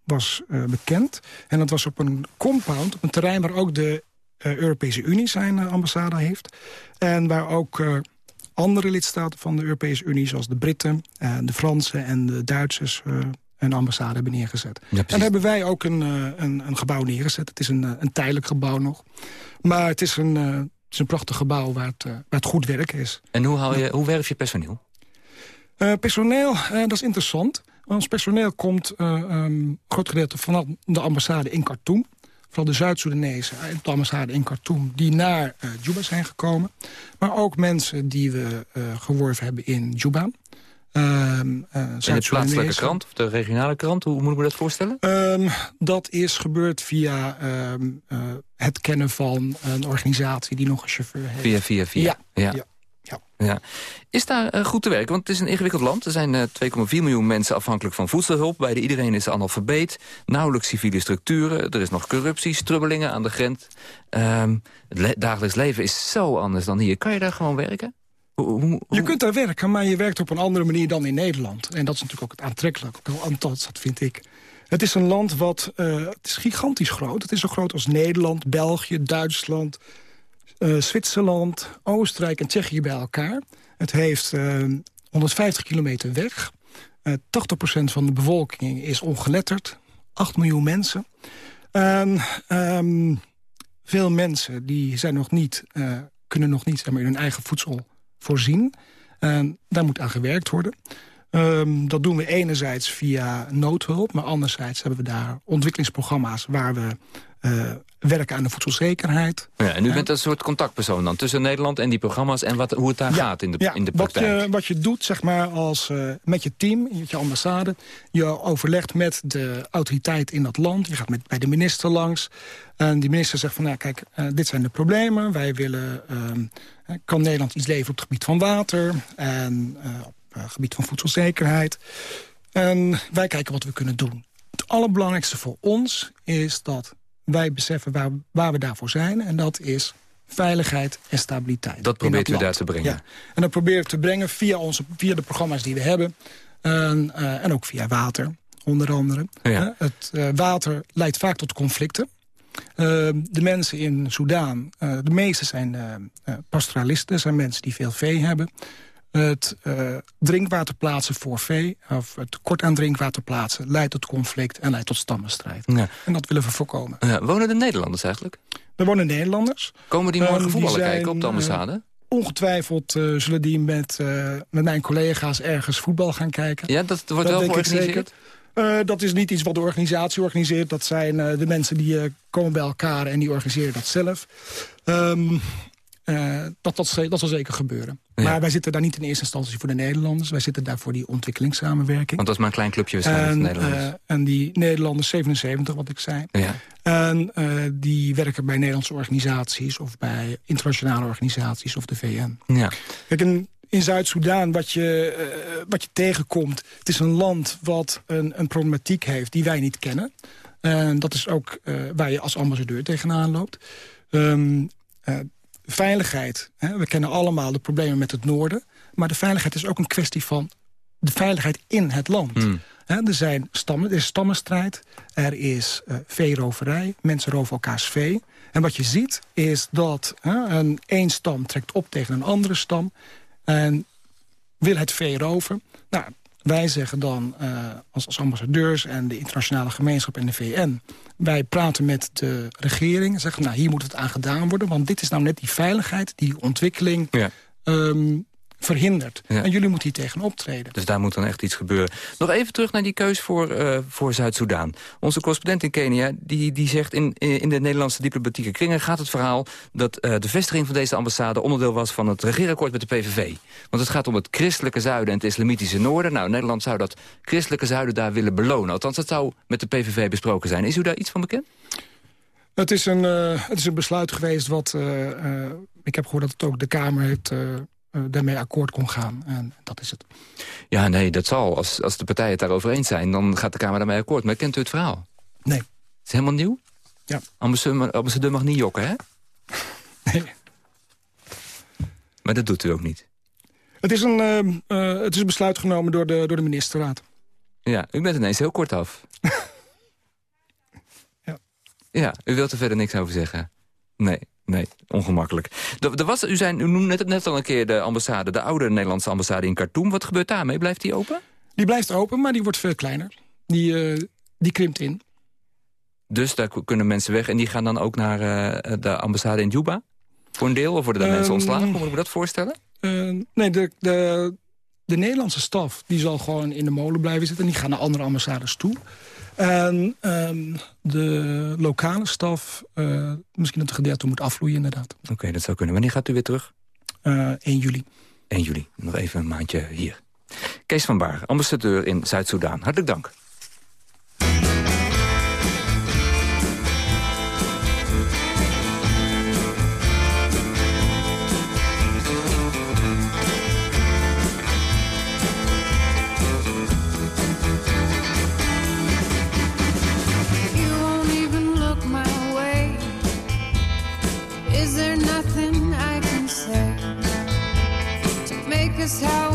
was bekend. En dat was op een compound, op een terrein waar ook de Europese Unie zijn ambassade heeft. En waar ook andere lidstaten van de Europese Unie, zoals de Britten, de Fransen en de Duitsers een ambassade hebben neergezet. Ja, en daar hebben wij ook een, een, een, gebouw neergezet. Het is een, een tijdelijk gebouw nog. Maar het is een, het is een prachtig gebouw waar het, waar het goed werk is. En hoe, hou je, hoe werf je personeel? Uh, personeel, uh, dat is interessant. Ons personeel komt uh, um, groot gedeelte vanaf de ambassade in Khartoum. Vooral de Zuid-Soedanezen uit de ambassade in Khartoum... die naar Juba zijn gekomen. Maar ook mensen die we geworven hebben in Juba. Um, uh, in de plaatselijke krant of de regionale krant? Hoe moet ik me dat voorstellen? Um, dat is gebeurd via um, uh, het kennen van een organisatie die nog een chauffeur heeft. Via, via, via. Ja. ja. ja. ja. Is daar uh, goed te werken? Want het is een ingewikkeld land. Er zijn 2,4 miljoen mensen afhankelijk van voedselhulp. Bijna iedereen is analfabeet. Nauwelijks civiele structuren. Er is nog corruptie, strubbelingen aan de grens. het le dagelijks leven is zo anders dan hier. Kan je daar gewoon werken? Je kunt daar werken, maar je werkt op een andere manier dan in Nederland. En dat is natuurlijk ook het aantrekkelijke. Dat vind ik. Het is een land wat... Uh, het is gigantisch groot. Het is zo groot als Nederland, België, Duitsland... Uh, Zwitserland, Oostenrijk en Tsjechië bij elkaar. Het heeft uh, 150 kilometer weg. 80% van de bevolking is ongeletterd. 8 miljoen mensen. En um, veel mensen die zijn nog niet, kunnen nog niet zeg maar, in hun eigen voedsel voorzien. En daar moet aan gewerkt worden. Um, dat doen we enerzijds via noodhulp, maar anderzijds hebben we daar ontwikkelingsprogramma's waar we uh, werken aan de voedselzekerheid. Ja, en u bent een soort contactpersoon dan tussen Nederland en die programma's en wat, hoe het daar ja, gaat in de, ja, in de praktijk. Wat je, wat je doet zeg maar, als, uh, met je team, met je ambassade, je overlegt met de autoriteit in dat land. Je gaat met, bij de minister langs. En die minister zegt van, nou, kijk, uh, dit zijn de problemen. Wij willen, uh, kan Nederland iets leveren op het gebied van water en op het gebied van voedselzekerheid. En wij kijken wat we kunnen doen. Het allerbelangrijkste voor ons is dat wij beseffen waar, waar we daarvoor zijn. En dat is veiligheid en stabiliteit. Dat probeert u daar te brengen? Ja. En dat proberen we te brengen via, onze, via de programma's die we hebben. En, uh, en ook via water, onder andere. Ja. Het uh, water leidt vaak tot conflicten. Uh, de mensen in Soudaan, de meeste zijn pastoralisten. zijn mensen die veel vee hebben het uh, drinkwaterplaatsen voor vee... of het tekort aan drinkwaterplaatsen leidt tot conflict... en leidt tot stammenstrijd. Ja. En dat willen we voorkomen. Ja, wonen de Nederlanders eigenlijk? Er wonen Nederlanders. Komen die morgen Um, voetballen die zijn, kijken op de ambassade? Uh, ongetwijfeld uh, zullen die met, met mijn collega's ergens voetbal gaan kijken. Ja, dat wordt wel denk ik georganiseerd? Uh, dat is niet iets wat de organisatie organiseert. Dat zijn uh, de mensen die uh, komen bij elkaar en die organiseren dat zelf. Um, eh, dat, dat, dat zal zeker gebeuren. Maar wij zitten daar niet in eerste instantie voor de Nederlanders. Wij zitten daar voor die ontwikkelingssamenwerking. Want dat is maar een klein clubje waarschijnlijk, en, de Nederlanders. eh, en die Nederlanders, 77 wat ik zei. Ja. En eh, die werken bij Nederlandse organisaties... of bij internationale organisaties of de VN. Ja. Kijk, in, in Zuid-Soedan wat je, eh, wat je tegenkomt... het is een land wat een, een problematiek heeft die wij niet kennen. En dat is ook eh, waar je als ambassadeur tegenaan loopt. Ehm, eh, veiligheid. Hè? We kennen allemaal de problemen met het noorden. Maar de veiligheid is ook een kwestie van de veiligheid in het land. Hmm. Er, zijn stammen, er is stammenstrijd, er is eh, veeroverij, mensen roven elkaars vee. En wat je ziet is dat hè, een één stam trekt op tegen een andere stam... en wil het vee roven. Nou, wij zeggen dan eh, als, als ambassadeurs en de internationale gemeenschap en de VN... wij praten met de regering en zeggen... nou, hier moet het aan gedaan worden, want dit is nou net die veiligheid... die ontwikkeling Ja. ehm, verhindert. Ja. En jullie moeten hier tegen optreden. Dus daar moet dan echt iets gebeuren. Nog even terug naar die keus voor, eh, voor Zuid-Soedan. Onze correspondent in Kenia die, die zegt... In, in de Nederlandse diplomatieke kringen gaat het verhaal... dat eh, de vestiging van deze ambassade onderdeel was van het regeerakkoord met de PVV. Want het gaat om het christelijke zuiden en het islamitische noorden. Nou, Nederland zou dat christelijke zuiden daar willen belonen. Althans, dat zou met de PVV besproken zijn. Is u daar iets van bekend? Het is een, eh, het is een besluit geweest wat... eh, eh, ik heb gehoord dat het ook de Kamer heeft, eh, eh, daarmee akkoord kon gaan. En dat is het. Ja, nee, dat zal. Als, als de partijen het daarover eens zijn... dan gaat de Kamer daarmee akkoord. Maar kent u het verhaal? Nee. Is het helemaal nieuw? Ja. Ambassadeur, ambassadeur mag niet jokken, hè? Nee. Maar dat doet u ook niet. Het is een, eh, eh, het is een besluit genomen door de, door de ministerraad. Ja, u bent ineens heel kort af. Ja. Ja, u wilt er verder niks over zeggen? Nee, nee, ongemakkelijk. Er, was, u, zijn, u noemde net, net al een keer de ambassade, de oude Nederlandse ambassade in Khartoum. Wat gebeurt daarmee? Blijft die open? Die blijft open, maar die wordt veel kleiner. Die, eh, die krimpt in. Dus daar kunnen mensen weg en die gaan dan ook naar eh, de ambassade in Juba? Voor een deel? Of worden daar mensen Ehm, ontslagen? Hoe moet ik me dat voorstellen? Eh, nee, de, de, de Nederlandse staf die zal gewoon in de molen blijven zitten. Die gaan naar andere ambassades toe. En ehm, de lokale staf, eh, misschien dat een gedeelte moet afvloeien inderdaad. Oké, dat zou kunnen. Wanneer gaat u weer terug? Eh 1 juli. 1 juli. Nog even een maandje hier. Kees van Baar, ambassadeur in Zuid-Soedan. Hartelijk dank. how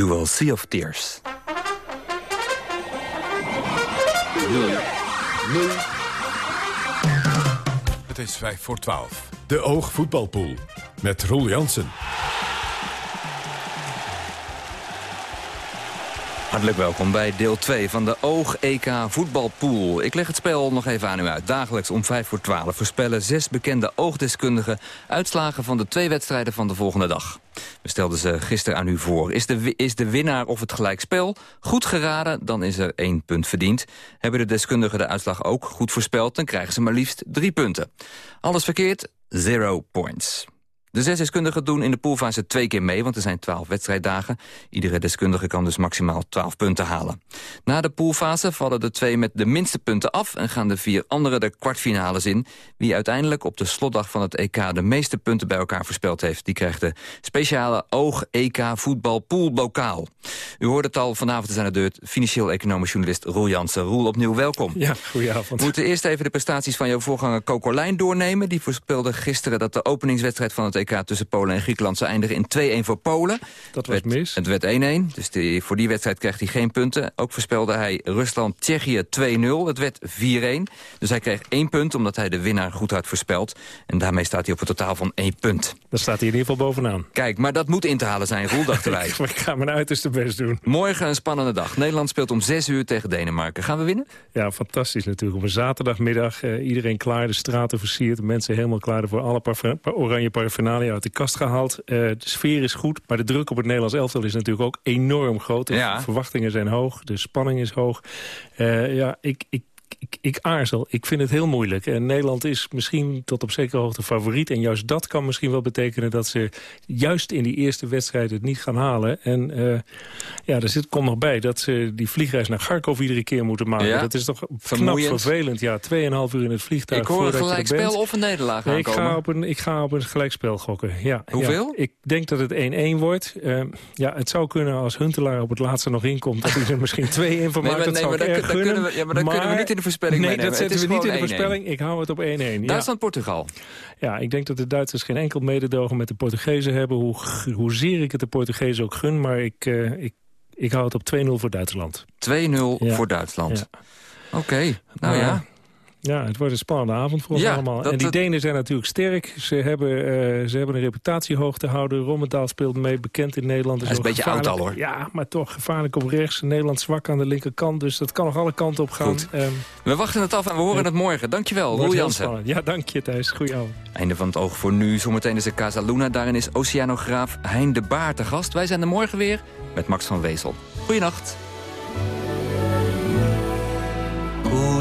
Jewel, Sea of Tears. Het is 5 voor 12. De Oog voetbalpool met Roel Jansen. Hartelijk welkom bij deel 2 van de Oog-EK voetbalpool. Ik leg het spel nog even aan u uit. Dagelijks om 5 voor 12 voorspellen zes bekende oogdeskundigen... uitslagen van de twee wedstrijden van de volgende dag. We stelden ze gisteren aan u voor. Is de, is de winnaar of het gelijkspel goed geraden, dan is er één punt verdiend. Hebben de deskundigen de uitslag ook goed voorspeld... dan krijgen ze maar liefst drie punten. Alles verkeerd, zero points. De zes deskundigen doen in de poolfase twee keer mee, want er zijn twaalf wedstrijddagen. Iedere deskundige kan dus maximaal twaalf punten halen. Na de poolfase vallen de twee met de minste punten af... en gaan de vier anderen de kwartfinales in. Wie uiteindelijk op de slotdag van het EK de meeste punten bij elkaar voorspeld heeft... die krijgt de speciale Oog-EK voetbalpoolbokaal. U hoort het al, vanavond is aan de deur financieel-economisch journalist Roel Jansen. Roel, opnieuw welkom. Ja, goedenavond. We moeten eerst even de prestaties van jouw voorganger Coco Lijn doornemen. Die voorspelde gisteren dat de openingswedstrijd van het EK tussen Polen en Griekenland zou eindigen in 2-1 voor Polen. Dat was werd, mis. Het werd 1-1, dus die, voor die wedstrijd kreeg hij geen punten. Ook voorspelde hij Rusland-Tsjechië 2-0. Het werd 4-1. Dus hij kreeg één punt omdat hij de winnaar goed had voorspeld. En daarmee staat hij op een totaal van één punt. Dan staat hij in ieder geval bovenaan. Kijk, maar dat moet in te halen zijn, Roel, dachten wij. ik ga mijn uiterste best doen. Morgen een spannende dag. Nederland speelt om 6 uur tegen Denemarken. Gaan we winnen? Ja, fantastisch natuurlijk. Op een zaterdagmiddag, eh, iedereen klaar, de straten versierd. Mensen helemaal klaar voor alle parfum, uit de kast gehaald. Eh, de sfeer is goed, maar de druk op het Nederlands elftal is natuurlijk ook enorm groot. De Ja. verwachtingen zijn hoog, de spanning is hoog. Eh, ja, ik, ik, ik, ik aarzel. Ik vind het heel moeilijk. En Nederland is misschien tot op zekere hoogte favoriet. En juist dat kan misschien wel betekenen dat ze juist in die eerste wedstrijd het niet gaan halen. En eh, ja, er zit, komt nog bij dat ze die vliegreis naar Garkov iedere keer moeten maken. Ja. Dat is toch knap Vermoeiend. vervelend. Ja, 2,5 uur in het vliegtuig Ik hoor een gelijkspel of een nederlaag Nee, ik ga, op een, ik ga op een gelijkspel gokken. Ja, Hoeveel? Ja. Ik denk dat het 1-1 wordt. Eh, ja, het zou kunnen als Huntelaar op het laatste nog inkomt... dat hij er misschien 2 in van Nee, maakt. maar- dat nee, zou maar dat- kunnen we- ja, maar dat kunnen we niet in de voorspelling Nee, dat zetten we niet in de gewoon 1-1. voorspelling. Ik hou het op 1-1. Ja. Duitsland-Portugal. Ja, ik denk dat de Duitsers geen enkel mededogen met de Portugezen hebben. Hoe, hoezeer ik het de Portugezen ook gun. Maar ik, eh, ik, ik hou het op 2-0 voor Duitsland. 2-0 Ja. voor Duitsland. Ja. Oké, nou Maar- ja. Ja, het wordt een spannende avond voor ons Ja, allemaal. dat- en die dat- Denen zijn natuurlijk sterk. Ze hebben, eh, ze hebben een reputatie hoog te houden. Rommendaal speelt mee, bekend in Nederland. Hij is een beetje oud al, hoor. Ja, maar toch gevaarlijk op rechts. Nederland zwak aan de linkerkant. Dus dat kan nog alle kanten op gaan. Goed. Ehm, We wachten het af en we horen het morgen. Dankjewel, Roel Jansen. Ja, dank je Thijs. Goedenavond. Einde van het oog voor nu. Zometeen is de Casa Luna. Daarin is oceanograaf Hein de Baar te gast. Wij zijn er morgen weer met Max van Wezel. Goeienacht.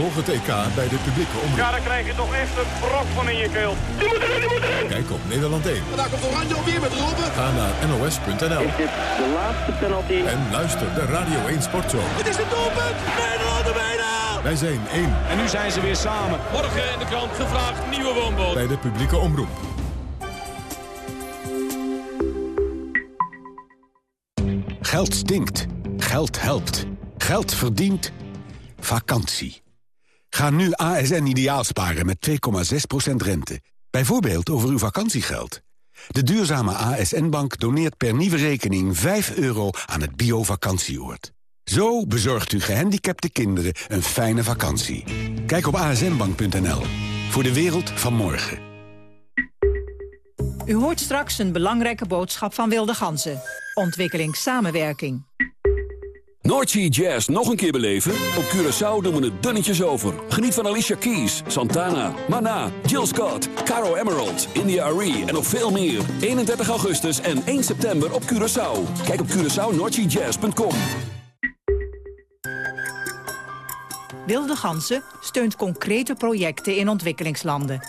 Het. Volg het EK bij de publieke omroep. Ja, dan krijg je toch echt een brok van in je keel. Die moet erin, die moet erin. Kijk op Nederland 1. Daar komt Oranje alweer met Robben. Ga naar nos.nl. Is dit de laatste penalty? En luister de Radio 1 Sportshow. Het is een doelpunt. Nederland er bijna. Wij zijn één En nu zijn ze weer samen. Morgen in de krant gevraagd nieuwe woonboot. bij de publieke omroep. Geld stinkt. Geld helpt. Geld verdient. Vakantie. Ga nu ASN ideaal sparen met 2,6% rente. Bijvoorbeeld over uw vakantiegeld. De duurzame ASN-bank doneert per nieuwe rekening 5 euro aan het bio-vakantieoord. Zo bezorgt u gehandicapte kinderen een fijne vakantie. Kijk op asnbank.nl. Voor de wereld van morgen. U hoort straks een belangrijke boodschap van Wilde Ganzen. Ontwikkelingssamenwerking. Noordsea Jazz nog een keer beleven? Op Curaçao doen we het dunnetjes over. Geniet van Alicia Keys, Santana, Mana, Jill Scott, Caro Emerald, India Arie en nog veel meer. 31 augustus en 1 september op Curaçao. Kijk op CuraçaoNoordseaJazz.com. Wilde Ganzen steunt concrete projecten in ontwikkelingslanden.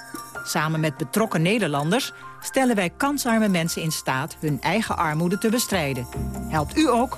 Samen met betrokken Nederlanders stellen wij kansarme mensen in staat hun eigen armoede te bestrijden. Helpt u ook?